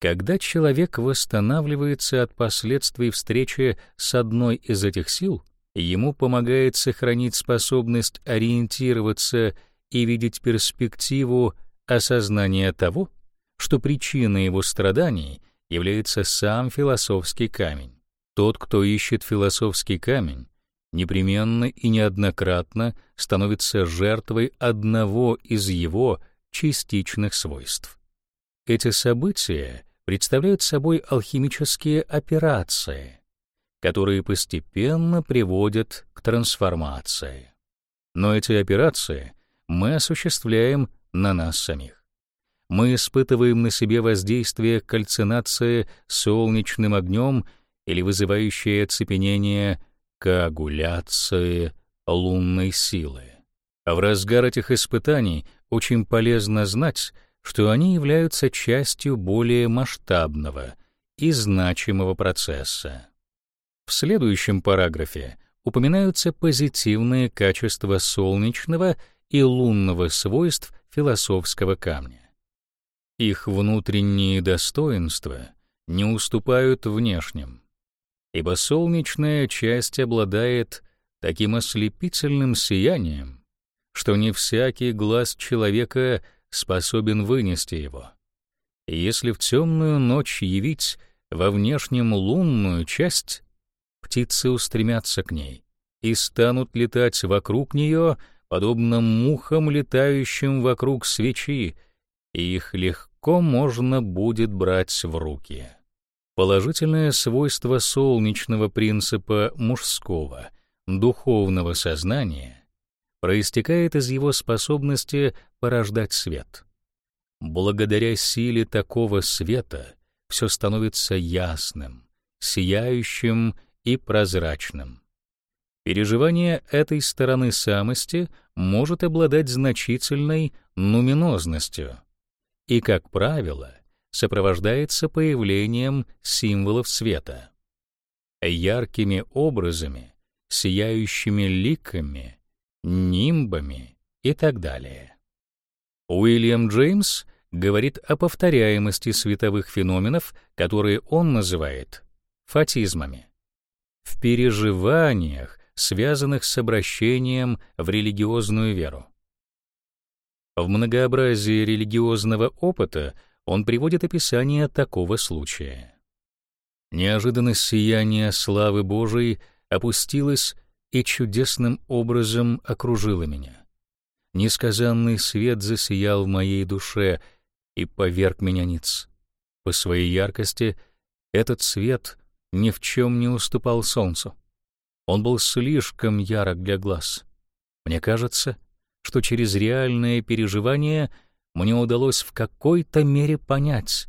Когда человек восстанавливается от последствий встречи с одной из этих сил, ему помогает сохранить способность ориентироваться и видеть перспективу осознания того, что причиной его страданий является сам философский камень. Тот, кто ищет философский камень, непременно и неоднократно становится жертвой одного из его частичных свойств. Эти события представляют собой алхимические операции, которые постепенно приводят к трансформации. Но эти операции мы осуществляем на нас самих. Мы испытываем на себе воздействие кальцинации солнечным огнем или вызывающее оцепенение коагуляции лунной силы. А в разгар этих испытаний очень полезно знать, что они являются частью более масштабного и значимого процесса. В следующем параграфе упоминаются позитивные качества солнечного и лунного свойств философского камня. Их внутренние достоинства не уступают внешним ибо солнечная часть обладает таким ослепительным сиянием, что не всякий глаз человека способен вынести его. И если в темную ночь явить во внешнем лунную часть, птицы устремятся к ней и станут летать вокруг нее, подобно мухам, летающим вокруг свечи, и их легко можно будет брать в руки. Положительное свойство солнечного принципа мужского, духовного сознания проистекает из его способности порождать свет. Благодаря силе такого света все становится ясным, сияющим и прозрачным. Переживание этой стороны самости может обладать значительной нуминозностью и, как правило, сопровождается появлением символов света. Яркими образами, сияющими ликами, нимбами и так далее. Уильям Джеймс говорит о повторяемости световых феноменов, которые он называет фатизмами. В переживаниях, связанных с обращением в религиозную веру. В многообразии религиозного опыта он приводит описание такого случая. Неожиданность сияния славы Божией опустилась и чудесным образом окружила меня. Несказанный свет засиял в моей душе и поверг меня ниц. По своей яркости этот свет ни в чем не уступал солнцу. Он был слишком ярок для глаз. Мне кажется, что через реальное переживание мне удалось в какой-то мере понять,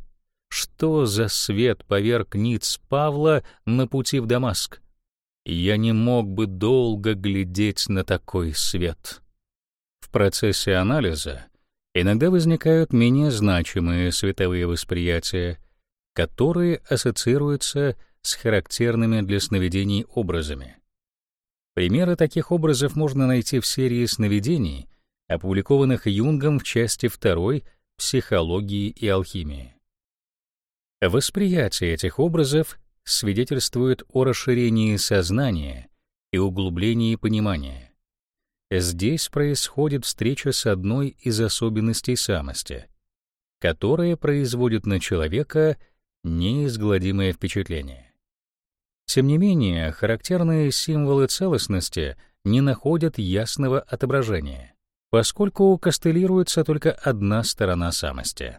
что за свет поверг ниц Павла на пути в Дамаск. Я не мог бы долго глядеть на такой свет. В процессе анализа иногда возникают менее значимые световые восприятия, которые ассоциируются с характерными для сновидений образами. Примеры таких образов можно найти в серии сновидений, опубликованных Юнгом в части 2 «Психологии и алхимии». Восприятие этих образов свидетельствует о расширении сознания и углублении понимания. Здесь происходит встреча с одной из особенностей самости, которая производит на человека неизгладимое впечатление. Тем не менее, характерные символы целостности не находят ясного отображения, поскольку констеллируется только одна сторона самости.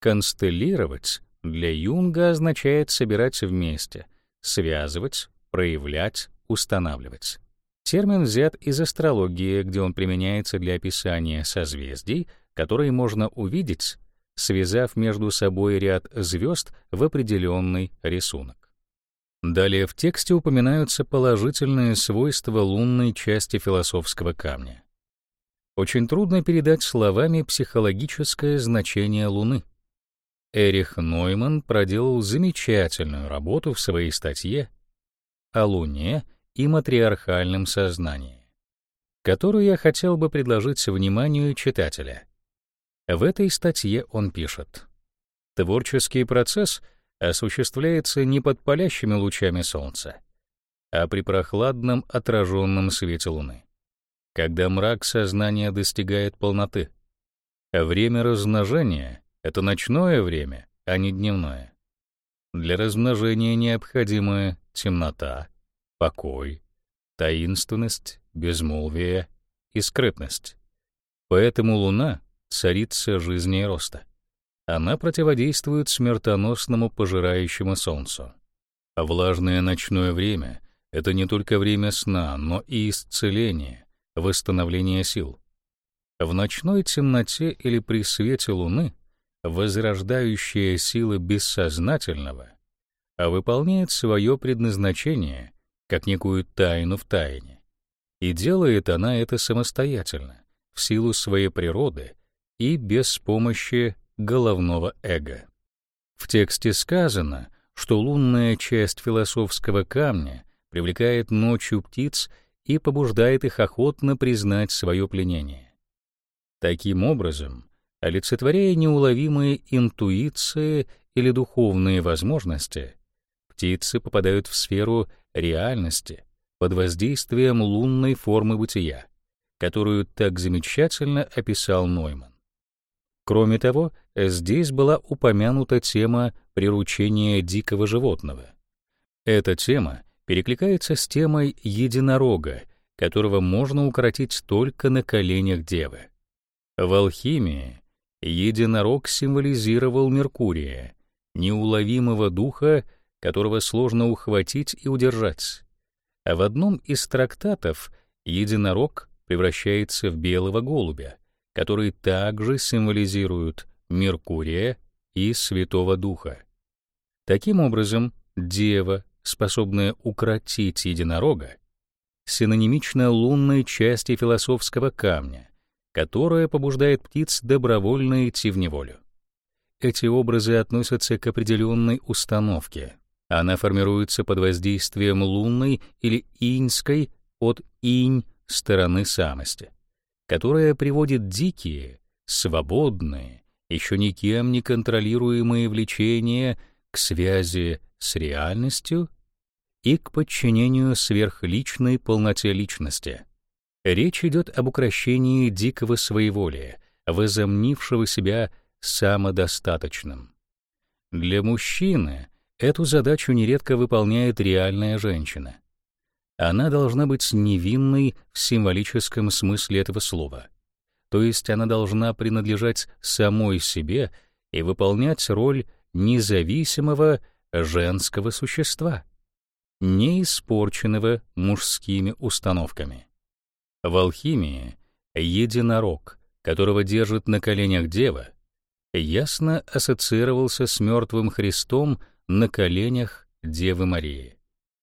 Констеллировать для Юнга означает собирать вместе, связывать, проявлять, устанавливать. Термин взят из астрологии, где он применяется для описания созвездий, которые можно увидеть, связав между собой ряд звезд в определенный рисунок. Далее в тексте упоминаются положительные свойства лунной части философского камня. Очень трудно передать словами психологическое значение Луны. Эрих Нойман проделал замечательную работу в своей статье о Луне и матриархальном сознании, которую я хотел бы предложить вниманию читателя. В этой статье он пишет: Творческий процесс осуществляется не под палящими лучами солнца, а при прохладном отраженном свете луны, когда мрак сознания достигает полноты. Время размножения — это ночное время, а не дневное. Для размножения необходима темнота, покой, таинственность, безмолвие и скрытность. Поэтому Луна — царица жизни и роста. Она противодействует смертоносному пожирающему Солнцу. А влажное ночное время — это не только время сна, но и исцеление, восстановление сил. В ночной темноте или при свете Луны возрождающая сила бессознательного а выполняет свое предназначение как некую тайну в тайне. И делает она это самостоятельно, в силу своей природы и без помощи головного эго. В тексте сказано, что лунная часть философского камня привлекает ночью птиц и побуждает их охотно признать свое пленение. Таким образом, олицетворяя неуловимые интуиции или духовные возможности, птицы попадают в сферу реальности под воздействием лунной формы бытия, которую так замечательно описал Нойман. Кроме того, здесь была упомянута тема приручения дикого животного. Эта тема перекликается с темой единорога, которого можно укоротить только на коленях девы. В алхимии единорог символизировал Меркурия, неуловимого духа, которого сложно ухватить и удержать. А в одном из трактатов единорог превращается в белого голубя, который также символизирует Меркурия и Святого Духа. Таким образом, дева, способная укротить единорога, синонимично лунной части философского камня, которая побуждает птиц добровольно идти в неволю. Эти образы относятся к определенной установке. Она формируется под воздействием лунной или иньской от инь стороны самости, которая приводит дикие, свободные, еще никем не контролируемые влечения к связи с реальностью и к подчинению сверхличной полноте личности. Речь идет об укращении дикого своеволия, возомнившего себя самодостаточным. Для мужчины эту задачу нередко выполняет реальная женщина. Она должна быть невинной в символическом смысле этого слова. То есть она должна принадлежать самой себе и выполнять роль независимого женского существа не испорченного мужскими установками. В алхимии единорог, которого держит на коленях дева, ясно ассоциировался с мертвым Христом на коленях Девы Марии.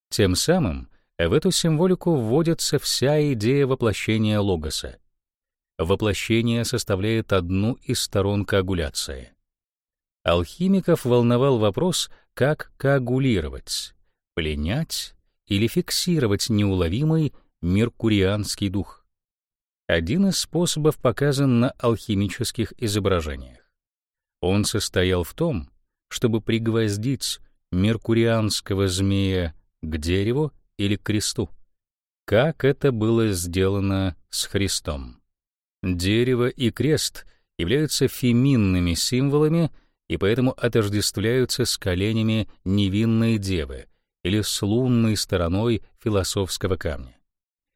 Тем самым в эту символику вводится вся идея воплощения логоса. Воплощение составляет одну из сторон коагуляции. Алхимиков волновал вопрос, как коагулировать, пленять или фиксировать неуловимый меркурианский дух. Один из способов показан на алхимических изображениях. Он состоял в том, чтобы пригвоздить меркурианского змея к дереву или к кресту, как это было сделано с Христом. Дерево и крест являются феминными символами и поэтому отождествляются с коленями невинной девы, или с лунной стороной философского камня.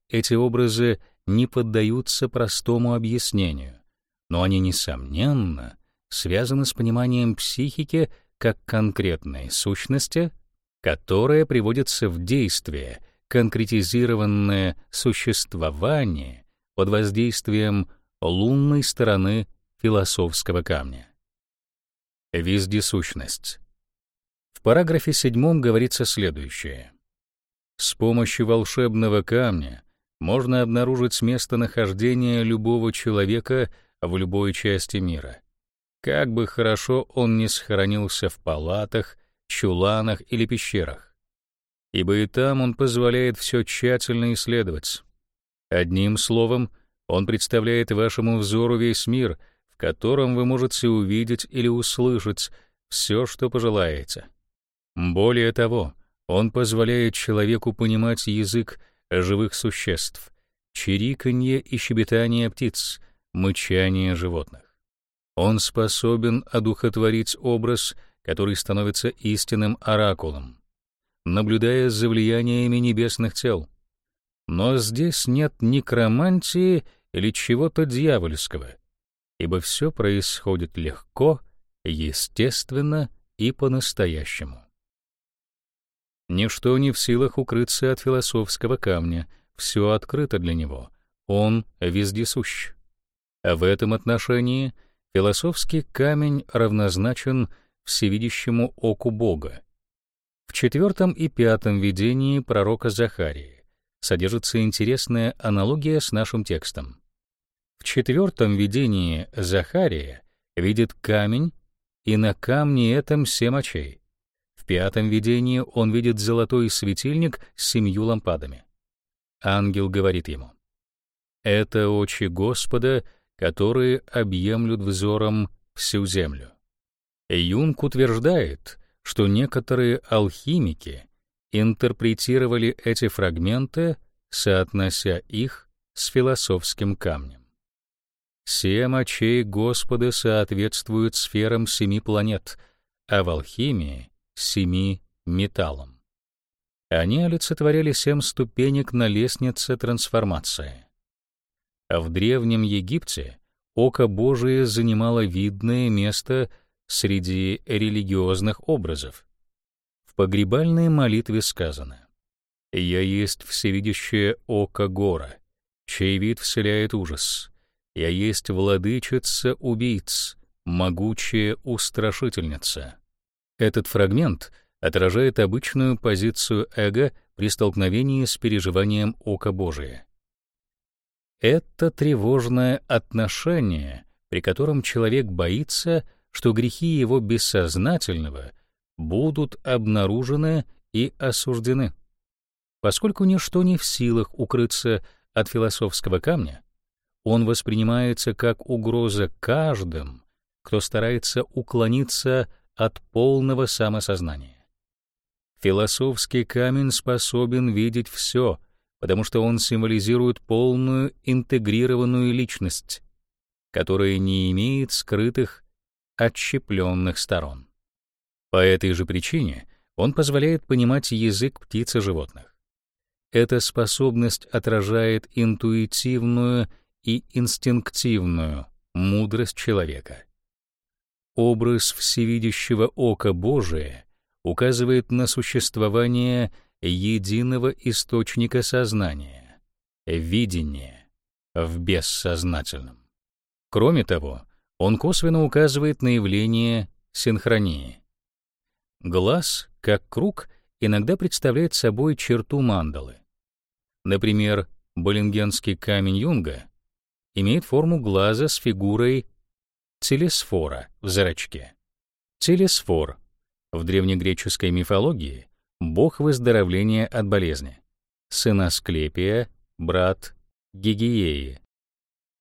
Эти образы не поддаются простому объяснению, но они, несомненно, связаны с пониманием психики как конкретной сущности, которая приводится в действие, конкретизированное существование под воздействием лунной стороны философского камня. Вездесущность. В параграфе 7 говорится следующее. С помощью волшебного камня можно обнаружить местонахождение любого человека в любой части мира. Как бы хорошо он ни сохранился в палатах, чуланах или пещерах. Ибо и там он позволяет все тщательно исследовать. Одним словом, он представляет вашему взору весь мир, котором вы можете увидеть или услышать все, что пожелаете. Более того, он позволяет человеку понимать язык живых существ, чириканье и щебетание птиц, мычание животных. Он способен одухотворить образ, который становится истинным оракулом, наблюдая за влияниями небесных тел. Но здесь нет некромантии или чего-то дьявольского, ибо все происходит легко, естественно и по-настоящему. Ничто не в силах укрыться от философского камня, все открыто для него, он вездесущ. В этом отношении философский камень равнозначен всевидящему оку Бога. В четвертом и пятом видении пророка Захарии содержится интересная аналогия с нашим текстом. В четвертом видении Захария видит камень, и на камне этом семь очей. В пятом видении он видит золотой светильник с семью лампадами. Ангел говорит ему, «Это очи Господа, которые объемлют взором всю землю». Юнг утверждает, что некоторые алхимики интерпретировали эти фрагменты, соотнося их с философским камнем. Семь очей Господа соответствуют сферам семи планет, а в алхимии — семи металлам. Они олицетворяли семь ступенек на лестнице трансформации. В Древнем Египте Око Божие занимало видное место среди религиозных образов. В погребальной молитве сказано «Я есть всевидящее око гора, чей вид вселяет ужас. Я есть владычица убийц, могучая устрашительница». Этот фрагмент отражает обычную позицию эго при столкновении с переживанием ока Божия. Это тревожное отношение, при котором человек боится, что грехи его бессознательного будут обнаружены и осуждены. Поскольку ничто не в силах укрыться от философского камня, он воспринимается как угроза каждым, кто старается уклониться от полного самосознания. Философский камень способен видеть все — потому что он символизирует полную интегрированную личность, которая не имеет скрытых, отщепленных сторон. По этой же причине он позволяет понимать язык птиц и животных. Эта способность отражает интуитивную и инстинктивную мудрость человека. Образ всевидящего ока Божия указывает на существование единого источника сознания, видения в бессознательном. Кроме того, он косвенно указывает на явление синхронии. Глаз, как круг, иногда представляет собой черту мандалы. Например, Болингенский камень Юнга имеет форму глаза с фигурой телесфора в зрачке. Телесфор в древнегреческой мифологии бог выздоровления от болезни, сын Асклепия, брат Гигиеи.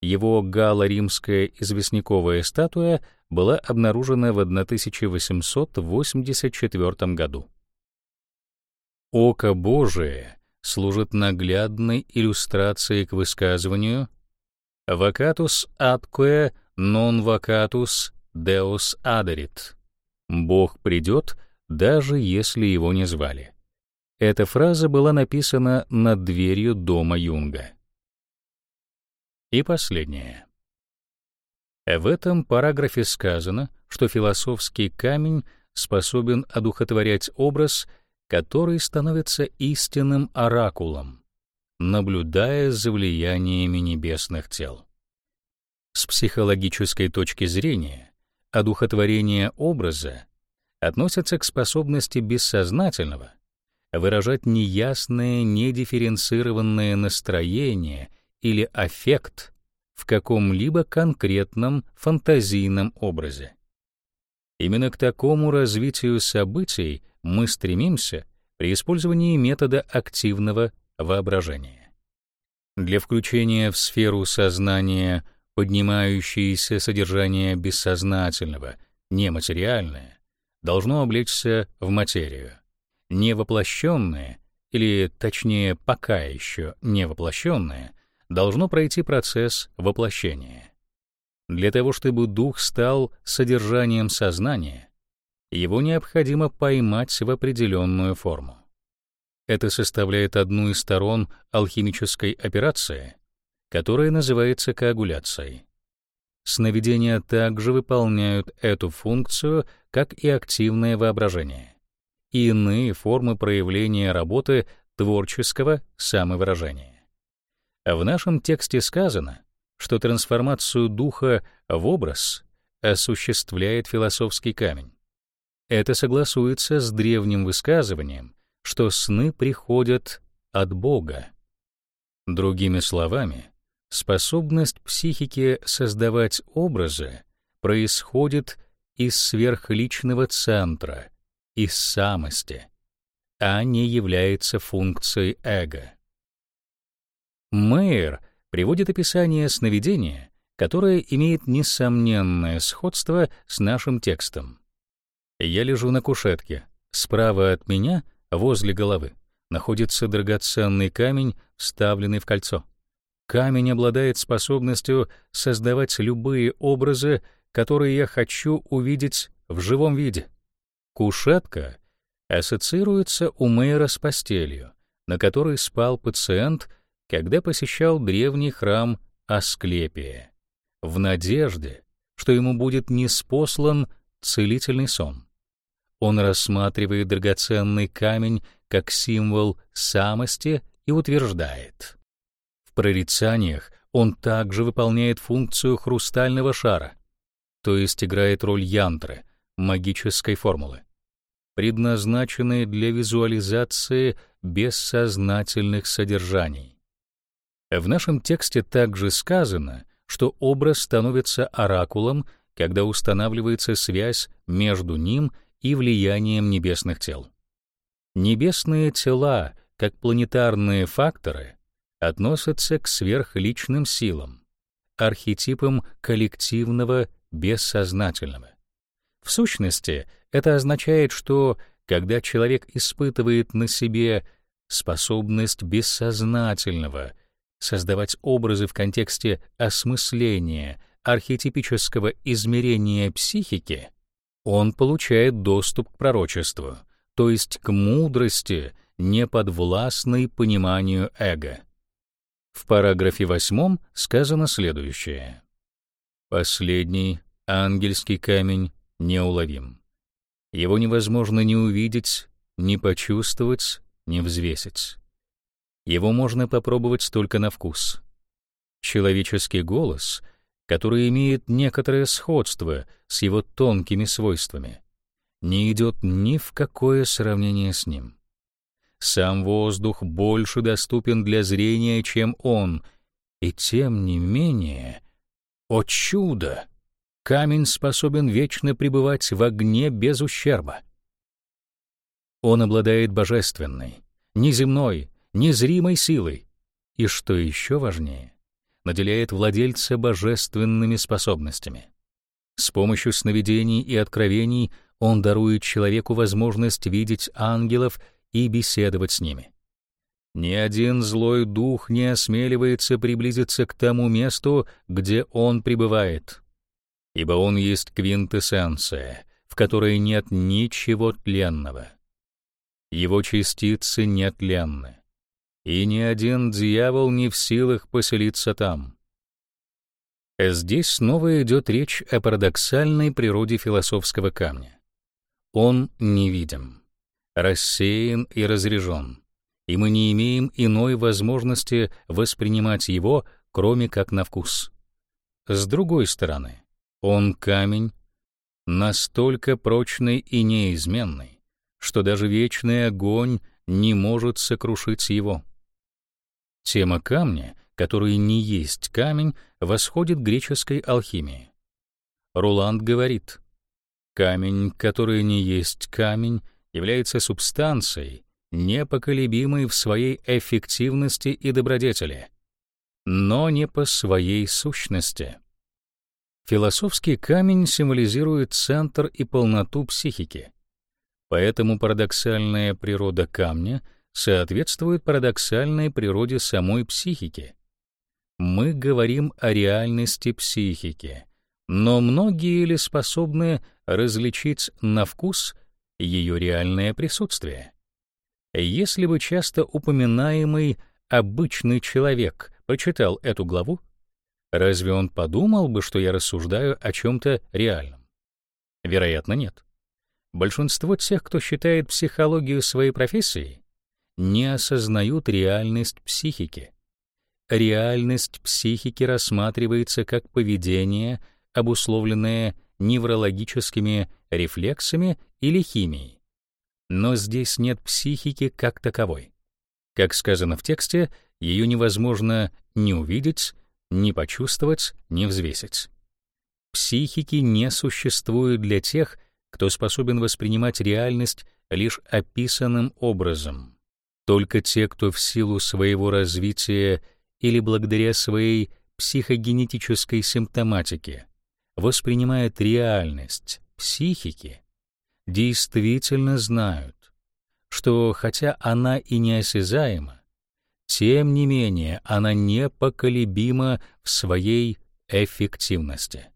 Его галло-римская известняковая статуя была обнаружена в 1884 году. Око Божие служит наглядной иллюстрацией к высказыванию «Vacatus atque non vacatus Deus aderit» — «Бог придет, даже если его не звали. Эта фраза была написана над дверью дома Юнга. И последнее. В этом параграфе сказано, что философский камень способен одухотворять образ, который становится истинным оракулом, наблюдая за влияниями небесных тел. С психологической точки зрения, одухотворение образа относятся к способности бессознательного выражать неясное, недифференцированное настроение или аффект в каком-либо конкретном фантазийном образе. Именно к такому развитию событий мы стремимся при использовании метода активного воображения. Для включения в сферу сознания поднимающееся содержание бессознательного, нематериальное, должно облечься в материю. Невоплощенное, или точнее пока еще невоплощенное, должно пройти процесс воплощения. Для того, чтобы дух стал содержанием сознания, его необходимо поймать в определенную форму. Это составляет одну из сторон алхимической операции, которая называется коагуляцией. Сновидения также выполняют эту функцию, как и активное воображение, и иные формы проявления работы творческого самовыражения. В нашем тексте сказано, что трансформацию духа в образ осуществляет философский камень. Это согласуется с древним высказыванием, что сны приходят от Бога. Другими словами, Способность психики создавать образы происходит из сверхличного центра, из самости, а не является функцией эго. Мейер приводит описание сновидения, которое имеет несомненное сходство с нашим текстом. Я лежу на кушетке. Справа от меня, возле головы, находится драгоценный камень, вставленный в кольцо. Камень обладает способностью создавать любые образы, которые я хочу увидеть в живом виде. Кушетка ассоциируется у Мэйра с постелью, на которой спал пациент, когда посещал древний храм Асклепия, в надежде, что ему будет неспослан целительный сон. Он рассматривает драгоценный камень как символ самости и утверждает. В прорицаниях он также выполняет функцию хрустального шара, то есть играет роль янтры, магической формулы, предназначенной для визуализации бессознательных содержаний. В нашем тексте также сказано, что образ становится оракулом, когда устанавливается связь между ним и влиянием небесных тел. Небесные тела, как планетарные факторы, относятся к сверхличным силам, архетипам коллективного бессознательного. В сущности, это означает, что когда человек испытывает на себе способность бессознательного создавать образы в контексте осмысления архетипического измерения психики, он получает доступ к пророчеству, то есть к мудрости, неподвластной пониманию эго. В параграфе восьмом сказано следующее. Последний, ангельский камень, неуловим. Его невозможно ни увидеть, ни почувствовать, ни взвесить. Его можно попробовать только на вкус. Человеческий голос, который имеет некоторое сходство с его тонкими свойствами, не идет ни в какое сравнение с ним. Сам воздух больше доступен для зрения, чем он, и тем не менее, о чудо! Камень способен вечно пребывать в огне без ущерба. Он обладает божественной, неземной, незримой силой, и, что еще важнее, наделяет владельца божественными способностями. С помощью сновидений и откровений он дарует человеку возможность видеть ангелов и беседовать с ними. Ни один злой дух не осмеливается приблизиться к тому месту, где он пребывает, ибо он есть квинтэссенция, в которой нет ничего тленного. Его частицы нетленны, и ни один дьявол не в силах поселиться там. Здесь снова идет речь о парадоксальной природе философского камня. Он невидим, рассеян и разрежен, и мы не имеем иной возможности воспринимать его, кроме как на вкус. С другой стороны, он камень, настолько прочный и неизменный, что даже вечный огонь не может сокрушить его. Тема камня, который не есть камень, восходит к греческой алхимии. Руланд говорит, Камень, который не есть камень, является субстанцией, непоколебимой в своей эффективности и добродетели, но не по своей сущности. Философский камень символизирует центр и полноту психики. Поэтому парадоксальная природа камня соответствует парадоксальной природе самой психики. Мы говорим о реальности психики, но многие ли способны различить на вкус ее реальное присутствие? Если бы часто упоминаемый обычный человек прочитал эту главу, разве он подумал бы, что я рассуждаю о чем-то реальном? Вероятно, нет. Большинство тех, кто считает психологию своей профессией, не осознают реальность психики. Реальность психики рассматривается как поведение, обусловленное неврологическими рефлексами или химией. Но здесь нет психики как таковой. Как сказано в тексте, ее невозможно ни увидеть, ни почувствовать, ни взвесить. Психики не существует для тех, кто способен воспринимать реальность лишь описанным образом. Только те, кто в силу своего развития или благодаря своей психогенетической симптоматике воспринимает реальность психики, действительно знают, что хотя она и неосязаема, тем не менее она непоколебима в своей эффективности.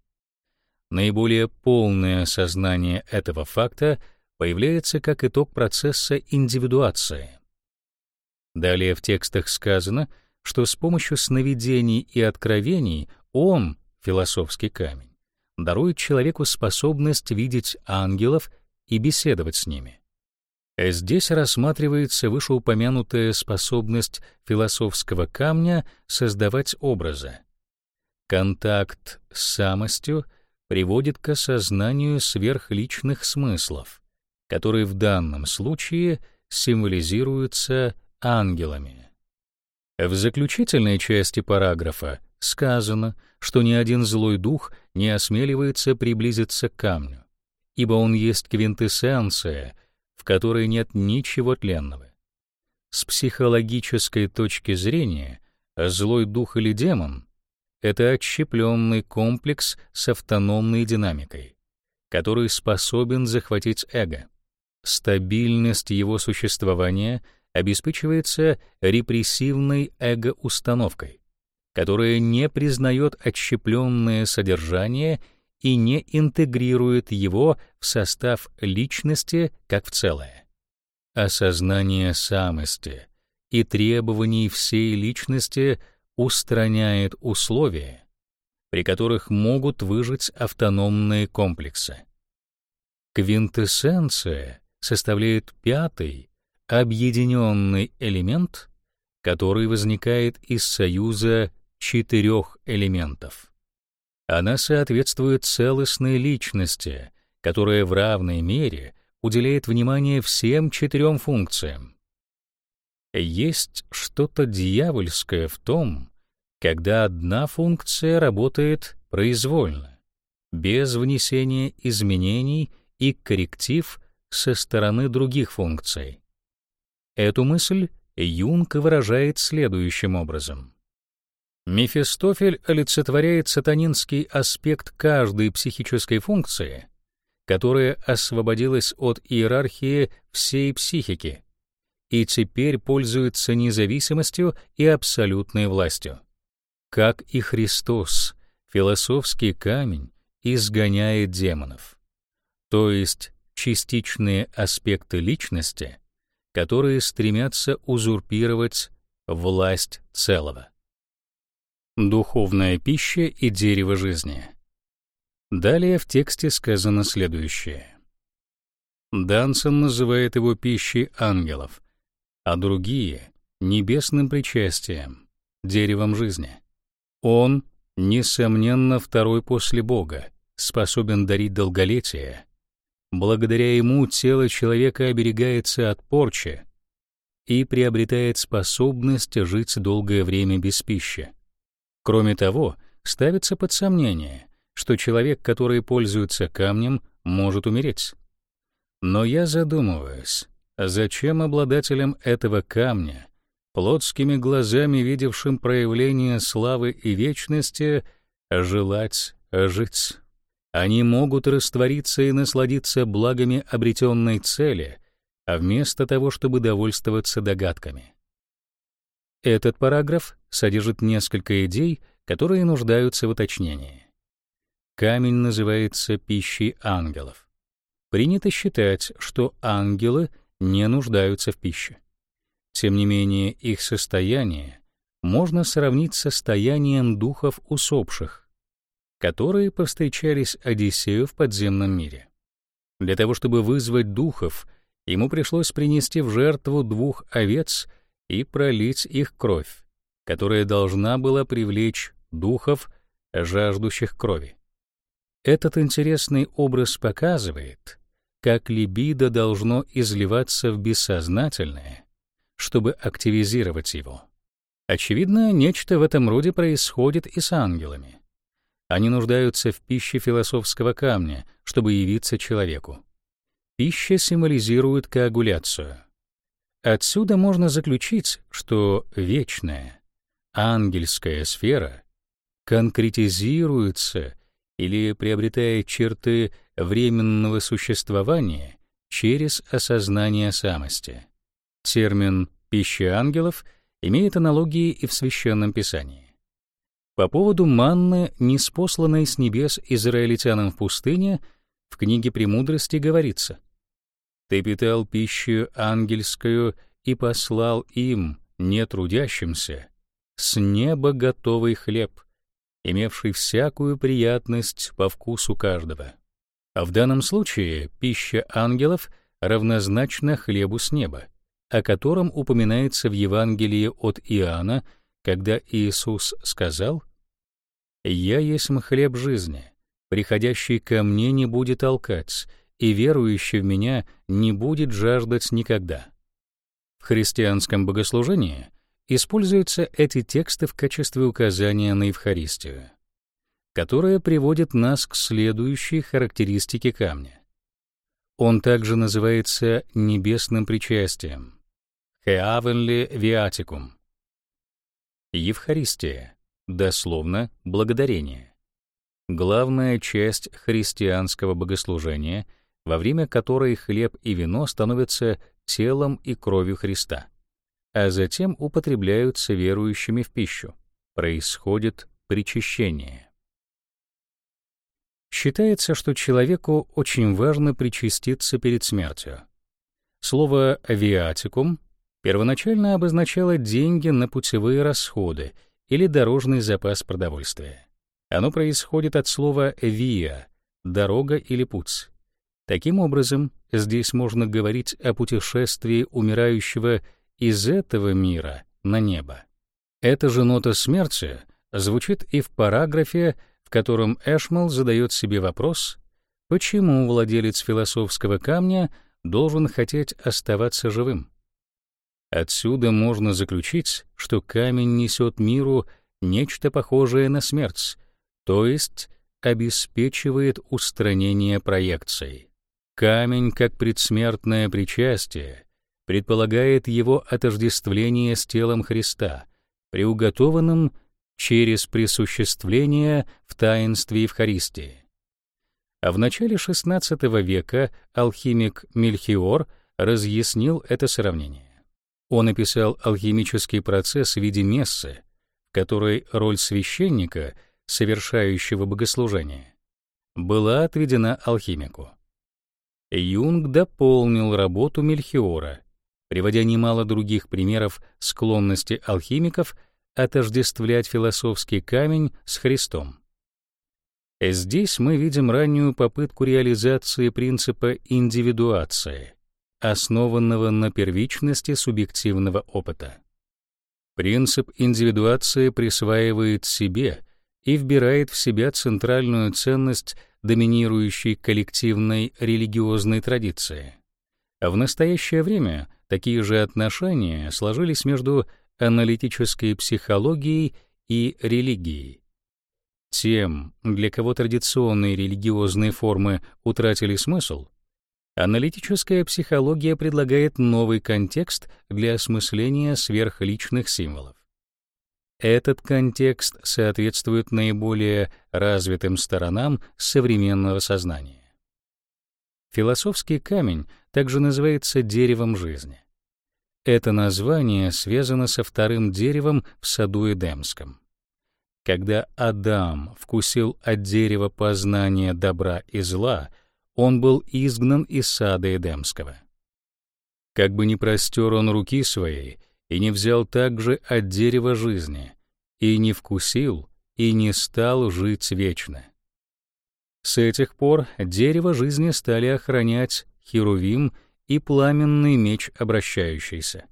Наиболее полное осознание этого факта появляется как итог процесса индивидуации. Далее в текстах сказано, что с помощью сновидений и откровений он, философский камень, дарует человеку способность видеть ангелов и беседовать с ними. Здесь рассматривается вышеупомянутая способность философского камня создавать образы. Контакт с самостью приводит к осознанию сверхличных смыслов, которые в данном случае символизируются ангелами. В заключительной части параграфа сказано, что ни один злой дух не осмеливается приблизиться к камню, ибо он есть квинтэссенция, в которой нет ничего тленного. С психологической точки зрения, злой дух или демон — это отщепленный комплекс с автономной динамикой, который способен захватить эго. Стабильность его существования обеспечивается репрессивной эго-установкой, которая не признает отщепленное содержание и не интегрирует его в состав личности как в целое. Осознание самости и требований всей личности устраняет условия, при которых могут выжить автономные комплексы. Квинтэссенция составляет пятый, объединенный элемент, который возникает из союза четырех элементов. Она соответствует целостной личности, которая в равной мере уделяет внимание всем четырем функциям. Есть что-то дьявольское в том, когда одна функция работает произвольно, без внесения изменений и корректив со стороны других функций. Эту мысль Юнг выражает следующим образом. Мефистофель олицетворяет сатанинский аспект каждой психической функции, которая освободилась от иерархии всей психики и теперь пользуется независимостью и абсолютной властью. Как и Христос, философский камень изгоняет демонов, то есть частичные аспекты личности — которые стремятся узурпировать власть целого. Духовная пища и дерево жизни. Далее в тексте сказано следующее. Дансон называет его пищей ангелов, а другие — небесным причастием, деревом жизни. Он, несомненно, второй после Бога, способен дарить долголетие, Благодаря ему тело человека оберегается от порчи и приобретает способность жить долгое время без пищи. Кроме того, ставится под сомнение, что человек, который пользуется камнем, может умереть. Но я задумываюсь, зачем обладателям этого камня, плотскими глазами видевшим проявление славы и вечности, желать жить? Они могут раствориться и насладиться благами обретенной цели, а вместо того, чтобы довольствоваться догадками. Этот параграф содержит несколько идей, которые нуждаются в уточнении. Камень называется пищей ангелов. Принято считать, что ангелы не нуждаются в пище. Тем не менее, их состояние можно сравнить с состоянием духов усопших, которые повстречались Одиссею в подземном мире. Для того, чтобы вызвать духов, ему пришлось принести в жертву двух овец и пролить их кровь, которая должна была привлечь духов, жаждущих крови. Этот интересный образ показывает, как либидо должно изливаться в бессознательное, чтобы активизировать его. Очевидно, нечто в этом роде происходит и с ангелами. Они нуждаются в пище философского камня, чтобы явиться человеку. Пища символизирует коагуляцию. Отсюда можно заключить, что вечная, ангельская сфера конкретизируется или приобретает черты временного существования через осознание самости. Термин «пища ангелов» имеет аналогии и в Священном Писании. По поводу манны, неспосланной с небес израильтянам в пустыне, в книге «Премудрости» говорится «Ты питал пищу ангельскую и послал им, не трудящимся, с неба готовый хлеб, имевший всякую приятность по вкусу каждого». А в данном случае пища ангелов равнозначна хлебу с неба, о котором упоминается в Евангелии от Иоанна, когда Иисус сказал «Я есть хлеб жизни, приходящий ко мне не будет толкать, и верующий в меня не будет жаждать никогда». В христианском богослужении используются эти тексты в качестве указания на Евхаристию которая приводит нас к следующей характеристике камня. Он также называется небесным причастием «Heavenly Viaticum». Евхаристия, дословно благодарение. Главная часть христианского богослужения, во время которой хлеб и вино становятся телом и кровью Христа, а затем употребляются верующими в пищу. Происходит причащение. Считается, что человеку очень важно причаститься перед смертью. Слово «авиатикум» первоначально обозначало деньги на путевые расходы или дорожный запас продовольствия. Оно происходит от слова «виа» — дорога или путь. Таким образом, здесь можно говорить о путешествии умирающего из этого мира на небо. Эта же нота смерти звучит и в параграфе в котором Эшмал задает себе вопрос, почему владелец философского камня должен хотеть оставаться живым. Отсюда можно заключить, что камень несет миру нечто похожее на смерть, то есть обеспечивает устранение проекций. Камень, как предсмертное причастие, предполагает его отождествление с телом Христа, приуготованным через присуществление в таинстве Евхаристии. А в начале XVI века алхимик Мельхиор разъяснил это сравнение. Он описал алхимический процесс в виде мессы, в которой роль священника, совершающего богослужение, была отведена алхимику. Юнг дополнил работу Мельхиора, приводя немало других примеров склонности алхимиков — отождествлять философский камень с Христом. Здесь мы видим раннюю попытку реализации принципа индивидуации, основанного на первичности субъективного опыта. Принцип индивидуации присваивает себе и вбирает в себя центральную ценность доминирующей коллективной религиозной традиции. А в настоящее время такие же отношения сложились между аналитической психологией и религией. Тем, для кого традиционные религиозные формы утратили смысл, аналитическая психология предлагает новый контекст для осмысления сверхличных символов. Этот контекст соответствует наиболее развитым сторонам современного сознания. Философский камень также называется деревом жизни. Это название связано со вторым деревом в саду Эдемском. Когда Адам вкусил от дерева познания добра и зла, он был изгнан из сада Эдемского. Как бы ни простер он руки своей и не взял также от дерева жизни, и не вкусил, и не стал жить вечно. С этих пор дерево жизни стали охранять Херувим и пламенный меч обращающийся.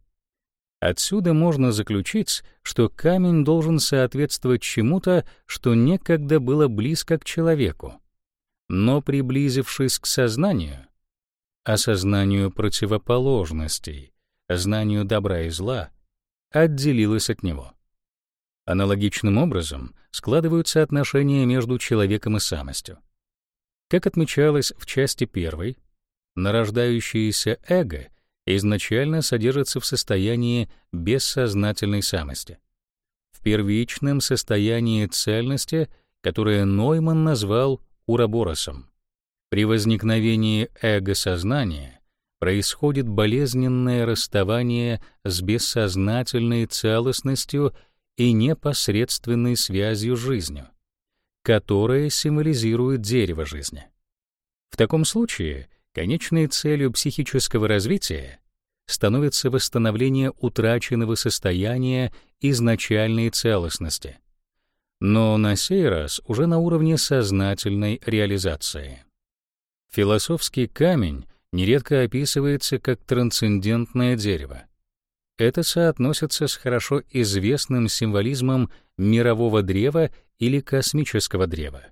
Отсюда можно заключить, что камень должен соответствовать чему-то, что некогда было близко к человеку, но приблизившись к сознанию, осознанию противоположностей, знанию добра и зла, отделилось от него. Аналогичным образом складываются отношения между человеком и самостью. Как отмечалось в части первой, нарождающееся эго изначально содержится в состоянии бессознательной самости, в первичном состоянии цельности, которое Нойман назвал уроборосом. При возникновении эго-сознания происходит болезненное расставание с бессознательной целостностью и непосредственной связью с жизнью, которая символизирует дерево жизни. В таком случае конечной целью психического развития становится восстановление утраченного состояния изначальной целостности, но на сей раз уже на уровне сознательной реализации. Философский камень нередко описывается как трансцендентное дерево. Это соотносится с хорошо известным символизмом мирового древа или космического древа.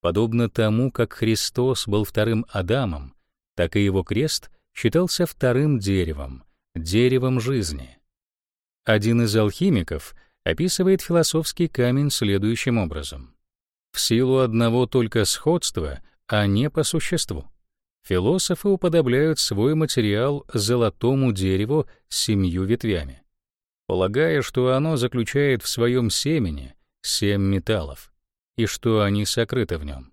Подобно тому, как Христос был вторым Адамом, так и его крест считался вторым деревом, деревом жизни. Один из алхимиков описывает философский камень следующим образом. В силу одного только сходства, а не по существу. Философы уподобляют свой материал золотому дереву с семью ветвями, полагая, что оно заключает в своем семени семь металлов и что они сокрыты в нем.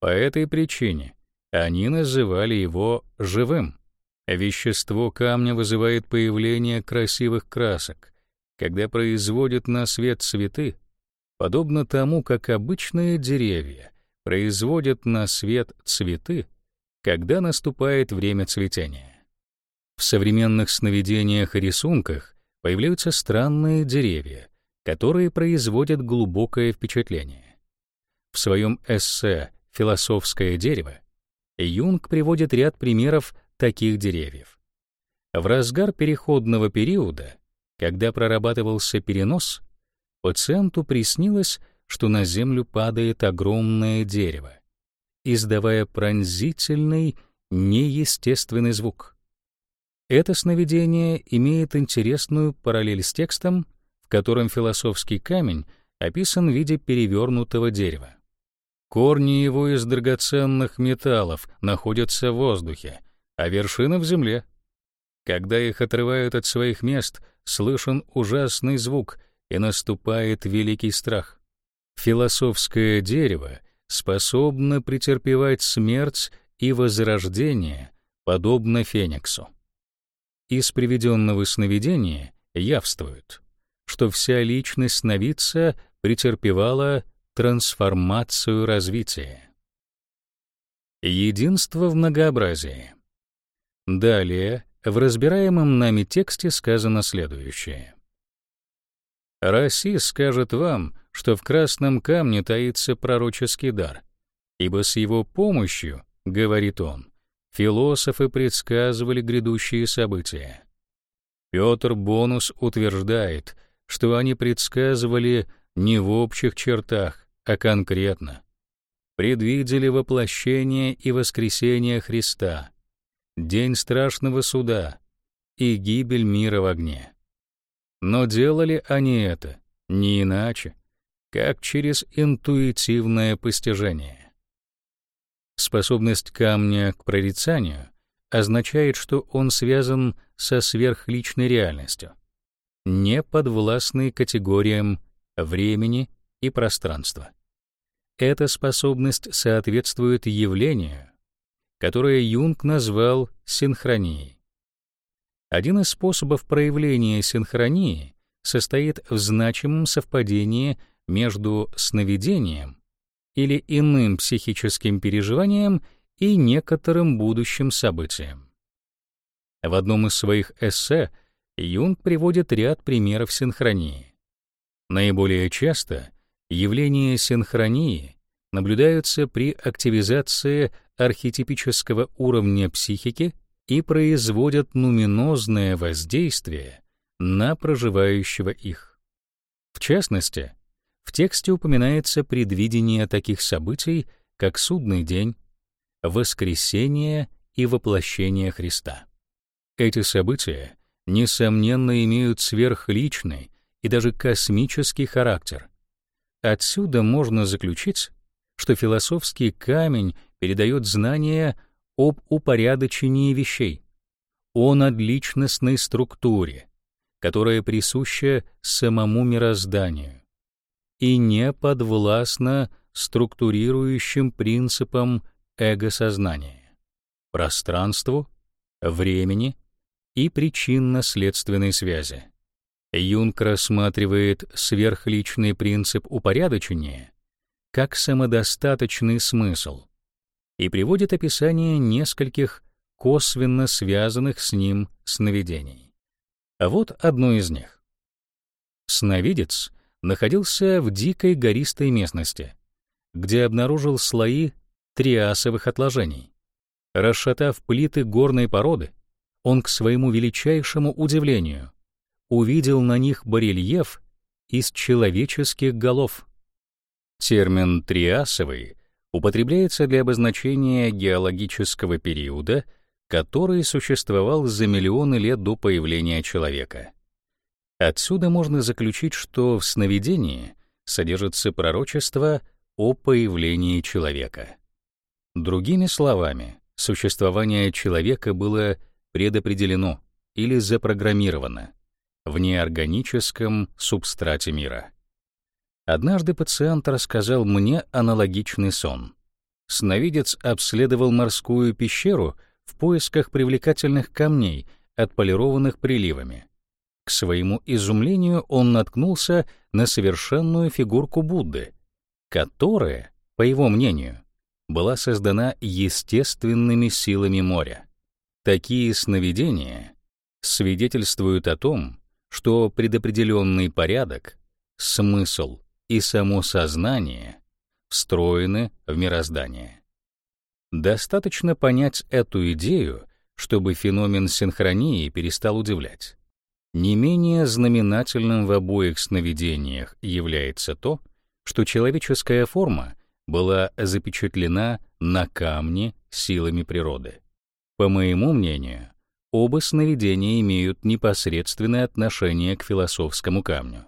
По этой причине они называли его живым. Вещество камня вызывает появление красивых красок, когда производят на свет цветы, подобно тому, как обычные деревья производят на свет цветы, когда наступает время цветения. В современных сновидениях и рисунках появляются странные деревья, которые производят глубокое впечатление. В своем эссе «Философское дерево» Юнг приводит ряд примеров таких деревьев. В разгар переходного периода, когда прорабатывался перенос, пациенту приснилось, что на землю падает огромное дерево, издавая пронзительный, неестественный звук. Это сновидение имеет интересную параллель с текстом, в котором философский камень описан в виде перевернутого дерева. Корни его из драгоценных металлов находятся в воздухе, а вершина в земле. Когда их отрывают от своих мест, слышен ужасный звук, и наступает великий страх. Философское дерево способно претерпевать смерть и возрождение, подобно фениксу. Из приведенного сновидения явствует, что вся личность сновидца претерпевала трансформацию развития. Единство в многообразии. Далее в разбираемом нами тексте сказано следующее. Россия скажет вам, что в красном камне таится пророческий дар, ибо с его помощью, говорит он, философы предсказывали грядущие события. Петр Бонус утверждает, что они предсказывали не в общих чертах, а конкретно. Предвидели воплощение и воскресение Христа, день страшного суда и гибель мира в огне. Но делали они это не иначе, как через интуитивное постижение. Способность камня к прорицанию означает, что он связан со сверхличной реальностью, не подвластной категориям времени и пространства. Эта способность соответствует явлению, которое Юнг назвал синхронией. Один из способов проявления синхронии состоит в значимом совпадении между сновидением или иным психическим переживанием и некоторым будущим событием. В одном из своих эссе Юнг приводит ряд примеров синхронии. Наиболее часто Явления синхронии наблюдаются при активизации архетипического уровня психики и производят нуминозное воздействие на проживающего их. В частности, в тексте упоминается предвидение таких событий, как судный день, воскресение и воплощение Христа. Эти события, несомненно, имеют сверхличный и даже космический характер — Отсюда можно заключить, что философский камень передает знания об упорядочении вещей, о надличностной структуре, которая присуща самому мирозданию и не подвластна структурирующим принципам эго-сознания, пространству времени и причинно-следственной связи. Юнг рассматривает сверхличный принцип упорядочения как самодостаточный смысл и приводит описание нескольких косвенно связанных с ним сновидений. А вот одно из них. Сновидец находился в дикой гористой местности, где обнаружил слои триасовых отложений. Расшатав плиты горной породы, он к своему величайшему удивлению увидел на них барельеф из человеческих голов. Термин «триасовый» употребляется для обозначения геологического периода, который существовал за миллионы лет до появления человека. Отсюда можно заключить, что в сновидении содержится пророчество о появлении человека. Другими словами, существование человека было предопределено или запрограммировано в неорганическом субстрате мира. Однажды пациент рассказал мне аналогичный сон. Сновидец обследовал морскую пещеру в поисках привлекательных камней, отполированных приливами. К своему изумлению он наткнулся на совершенную фигурку Будды, которая, по его мнению, была создана естественными силами моря. Такие сновидения свидетельствуют о том, что предопределенный порядок, смысл и само сознание встроены в мироздание. Достаточно понять эту идею, чтобы феномен синхронии перестал удивлять. Не менее знаменательным в обоих сновидениях является то, что человеческая форма была запечатлена на камне силами природы. По моему мнению, оба сновидения имеют непосредственное отношение к философскому камню.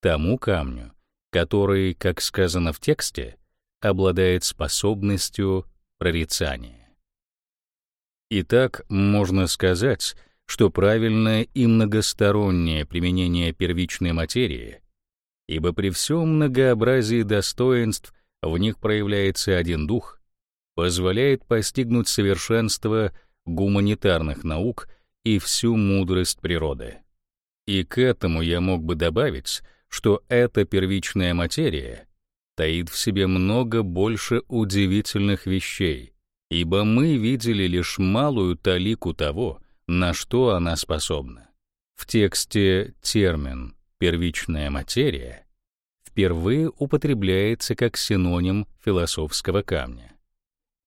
Тому камню, который, как сказано в тексте, обладает способностью прорицания. Итак, можно сказать, что правильное и многостороннее применение первичной материи, ибо при всем многообразии достоинств в них проявляется один дух, позволяет постигнуть совершенство гуманитарных наук и всю мудрость природы. И к этому я мог бы добавить, что эта первичная материя таит в себе много больше удивительных вещей, ибо мы видели лишь малую талику того, на что она способна. В тексте термин «первичная материя» впервые употребляется как синоним философского камня.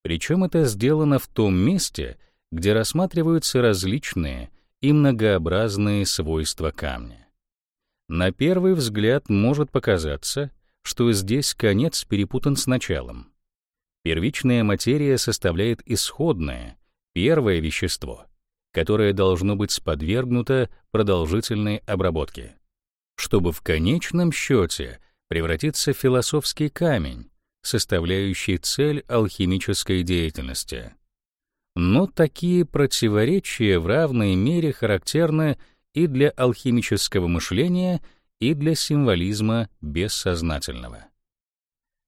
Причем это сделано в том месте, где рассматриваются различные и многообразные свойства камня. На первый взгляд может показаться, что здесь конец перепутан с началом. Первичная материя составляет исходное, первое вещество, которое должно быть подвергнуто продолжительной обработке, чтобы в конечном счете превратиться в философский камень, составляющий цель алхимической деятельности. Но такие противоречия в равной мере характерны и для алхимического мышления, и для символизма бессознательного.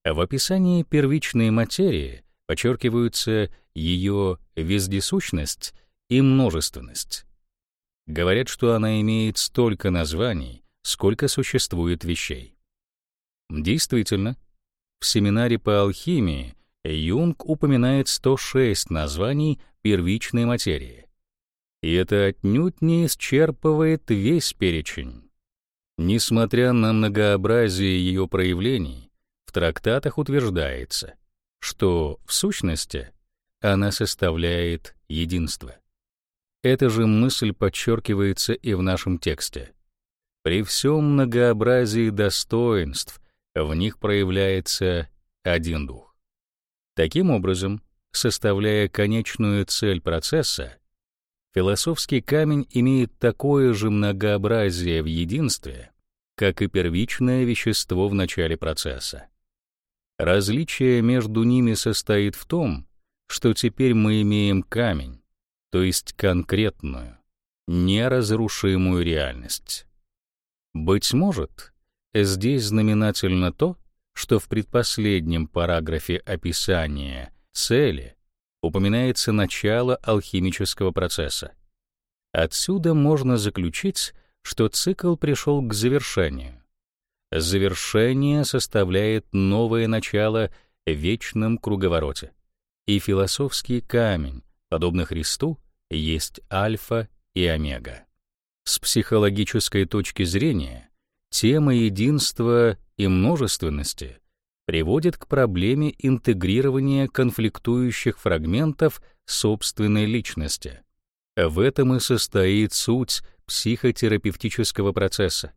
В описании первичной материи подчеркиваются ее вездесущность и множественность. Говорят, что она имеет столько названий, сколько существует вещей. Действительно, в семинаре по алхимии Юнг упоминает 106 названий первичной материи, и это отнюдь не исчерпывает весь перечень. Несмотря на многообразие ее проявлений, в трактатах утверждается, что, в сущности, она составляет единство. Эта же мысль подчеркивается и в нашем тексте. При всем многообразии достоинств в них проявляется один дух. Таким образом, составляя конечную цель процесса, Философский камень имеет такое же многообразие в единстве, как и первичное вещество в начале процесса. Различие между ними состоит в том, что теперь мы имеем камень, то есть конкретную, неразрушимую реальность. Быть может, здесь знаменательно то, что в предпоследнем параграфе описания цели упоминается начало алхимического процесса. Отсюда можно заключить, что цикл пришел к завершению. Завершение составляет новое начало в вечном круговороте. И философский камень, подобно Христу, есть альфа и омега. С психологической точки зрения, тема единства и множественности приводит к проблеме интегрирования конфликтующих фрагментов собственной личности. В этом и состоит суть психотерапевтического процесса.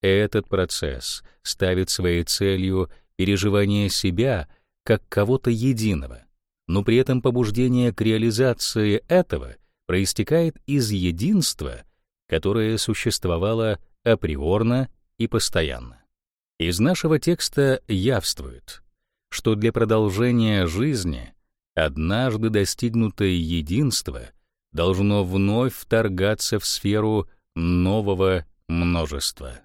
Этот процесс ставит своей целью переживание себя как кого-то единого, но при этом побуждение к реализации этого проистекает из единства, которое существовало априорно и постоянно. Из нашего текста явствует, что для продолжения жизни однажды достигнутое единство должно вновь вторгаться в сферу нового множества.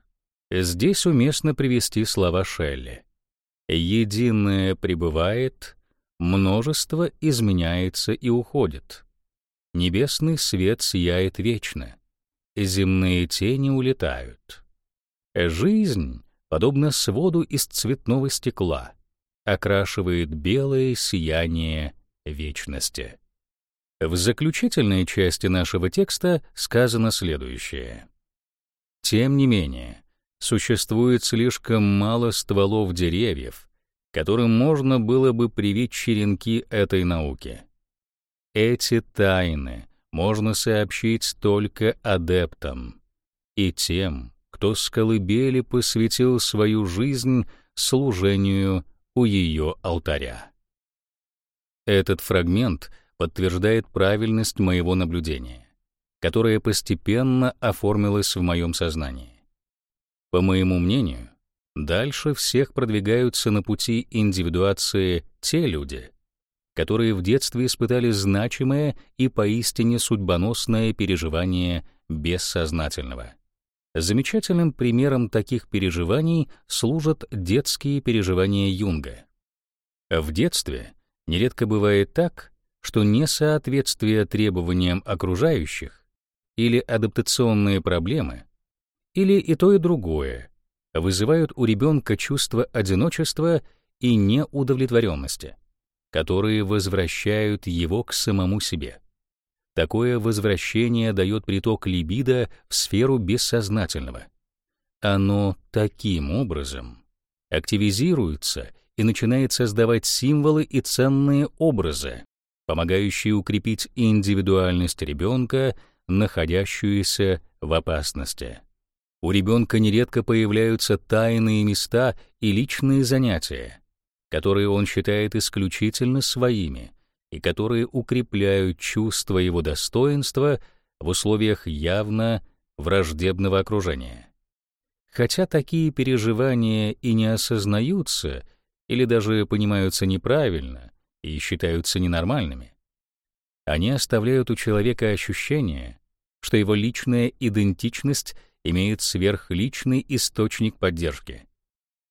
Здесь уместно привести слова Шелли. «Единое пребывает, множество изменяется и уходит. Небесный свет сияет вечно, земные тени улетают. Жизнь подобно своду из цветного стекла, окрашивает белое сияние вечности. В заключительной части нашего текста сказано следующее. Тем не менее, существует слишком мало стволов деревьев, которым можно было бы привить черенки этой науки. Эти тайны можно сообщить только адептам и тем, кто с колыбели посвятил свою жизнь служению у ее алтаря. Этот фрагмент подтверждает правильность моего наблюдения, которое постепенно оформилось в моем сознании. По моему мнению, дальше всех продвигаются на пути индивидуации те люди, которые в детстве испытали значимое и поистине судьбоносное переживание бессознательного — Замечательным примером таких переживаний служат детские переживания Юнга. В детстве нередко бывает так, что несоответствие требованиям окружающих или адаптационные проблемы, или и то, и другое, вызывают у ребенка чувство одиночества и неудовлетворенности, которые возвращают его к самому себе. Такое возвращение дает приток либидо в сферу бессознательного. Оно таким образом активизируется и начинает создавать символы и ценные образы, помогающие укрепить индивидуальность ребенка, находящуюся в опасности. У ребенка нередко появляются тайные места и личные занятия, которые он считает исключительно своими, и которые укрепляют чувство его достоинства в условиях явно враждебного окружения. Хотя такие переживания и не осознаются или даже понимаются неправильно и считаются ненормальными, они оставляют у человека ощущение, что его личная идентичность имеет сверхличный источник поддержки.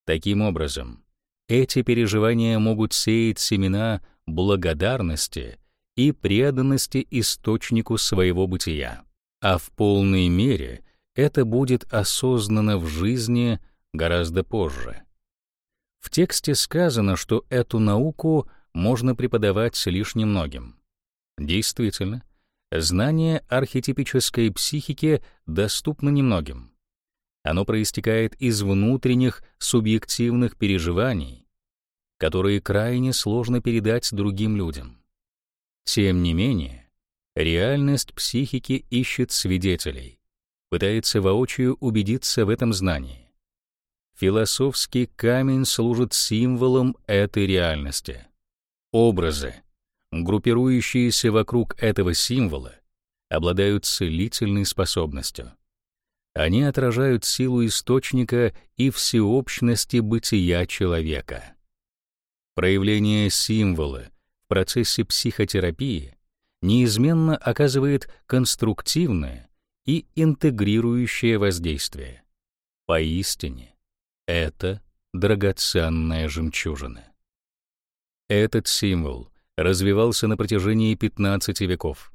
Таким образом, эти переживания могут сеять семена благодарности и преданности источнику своего бытия. А в полной мере это будет осознано в жизни гораздо позже. В тексте сказано, что эту науку можно преподавать лишь немногим. Действительно, знание архетипической психики доступно немногим. Оно проистекает из внутренних субъективных переживаний, которые крайне сложно передать другим людям. Тем не менее, реальность психики ищет свидетелей, пытается воочию убедиться в этом знании. Философский камень служит символом этой реальности. Образы, группирующиеся вокруг этого символа, обладают целительной способностью. Они отражают силу источника и всеобщности бытия человека. Проявление символа в процессе психотерапии неизменно оказывает конструктивное и интегрирующее воздействие. Поистине, это драгоценная жемчужина. Этот символ развивался на протяжении 15 веков.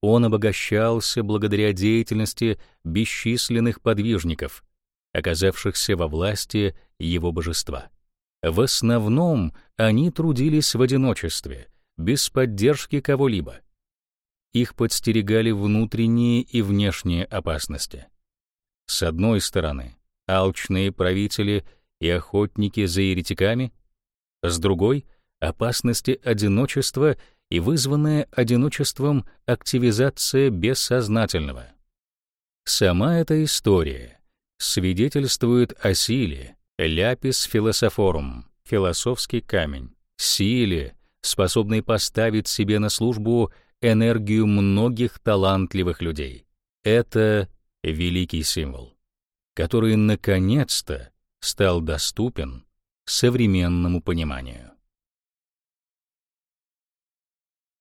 Он обогащался благодаря деятельности бесчисленных подвижников, оказавшихся во власти его божества. В основном они трудились в одиночестве, без поддержки кого-либо. Их подстерегали внутренние и внешние опасности. С одной стороны, алчные правители и охотники за еретиками, с другой — опасности одиночества и вызванная одиночеством активизация бессознательного. Сама эта история свидетельствует о силе ляпис философорум, философский камень, силе, способной поставить себе на службу энергию многих талантливых людей. Это великий символ, который наконец-то стал доступен современному пониманию.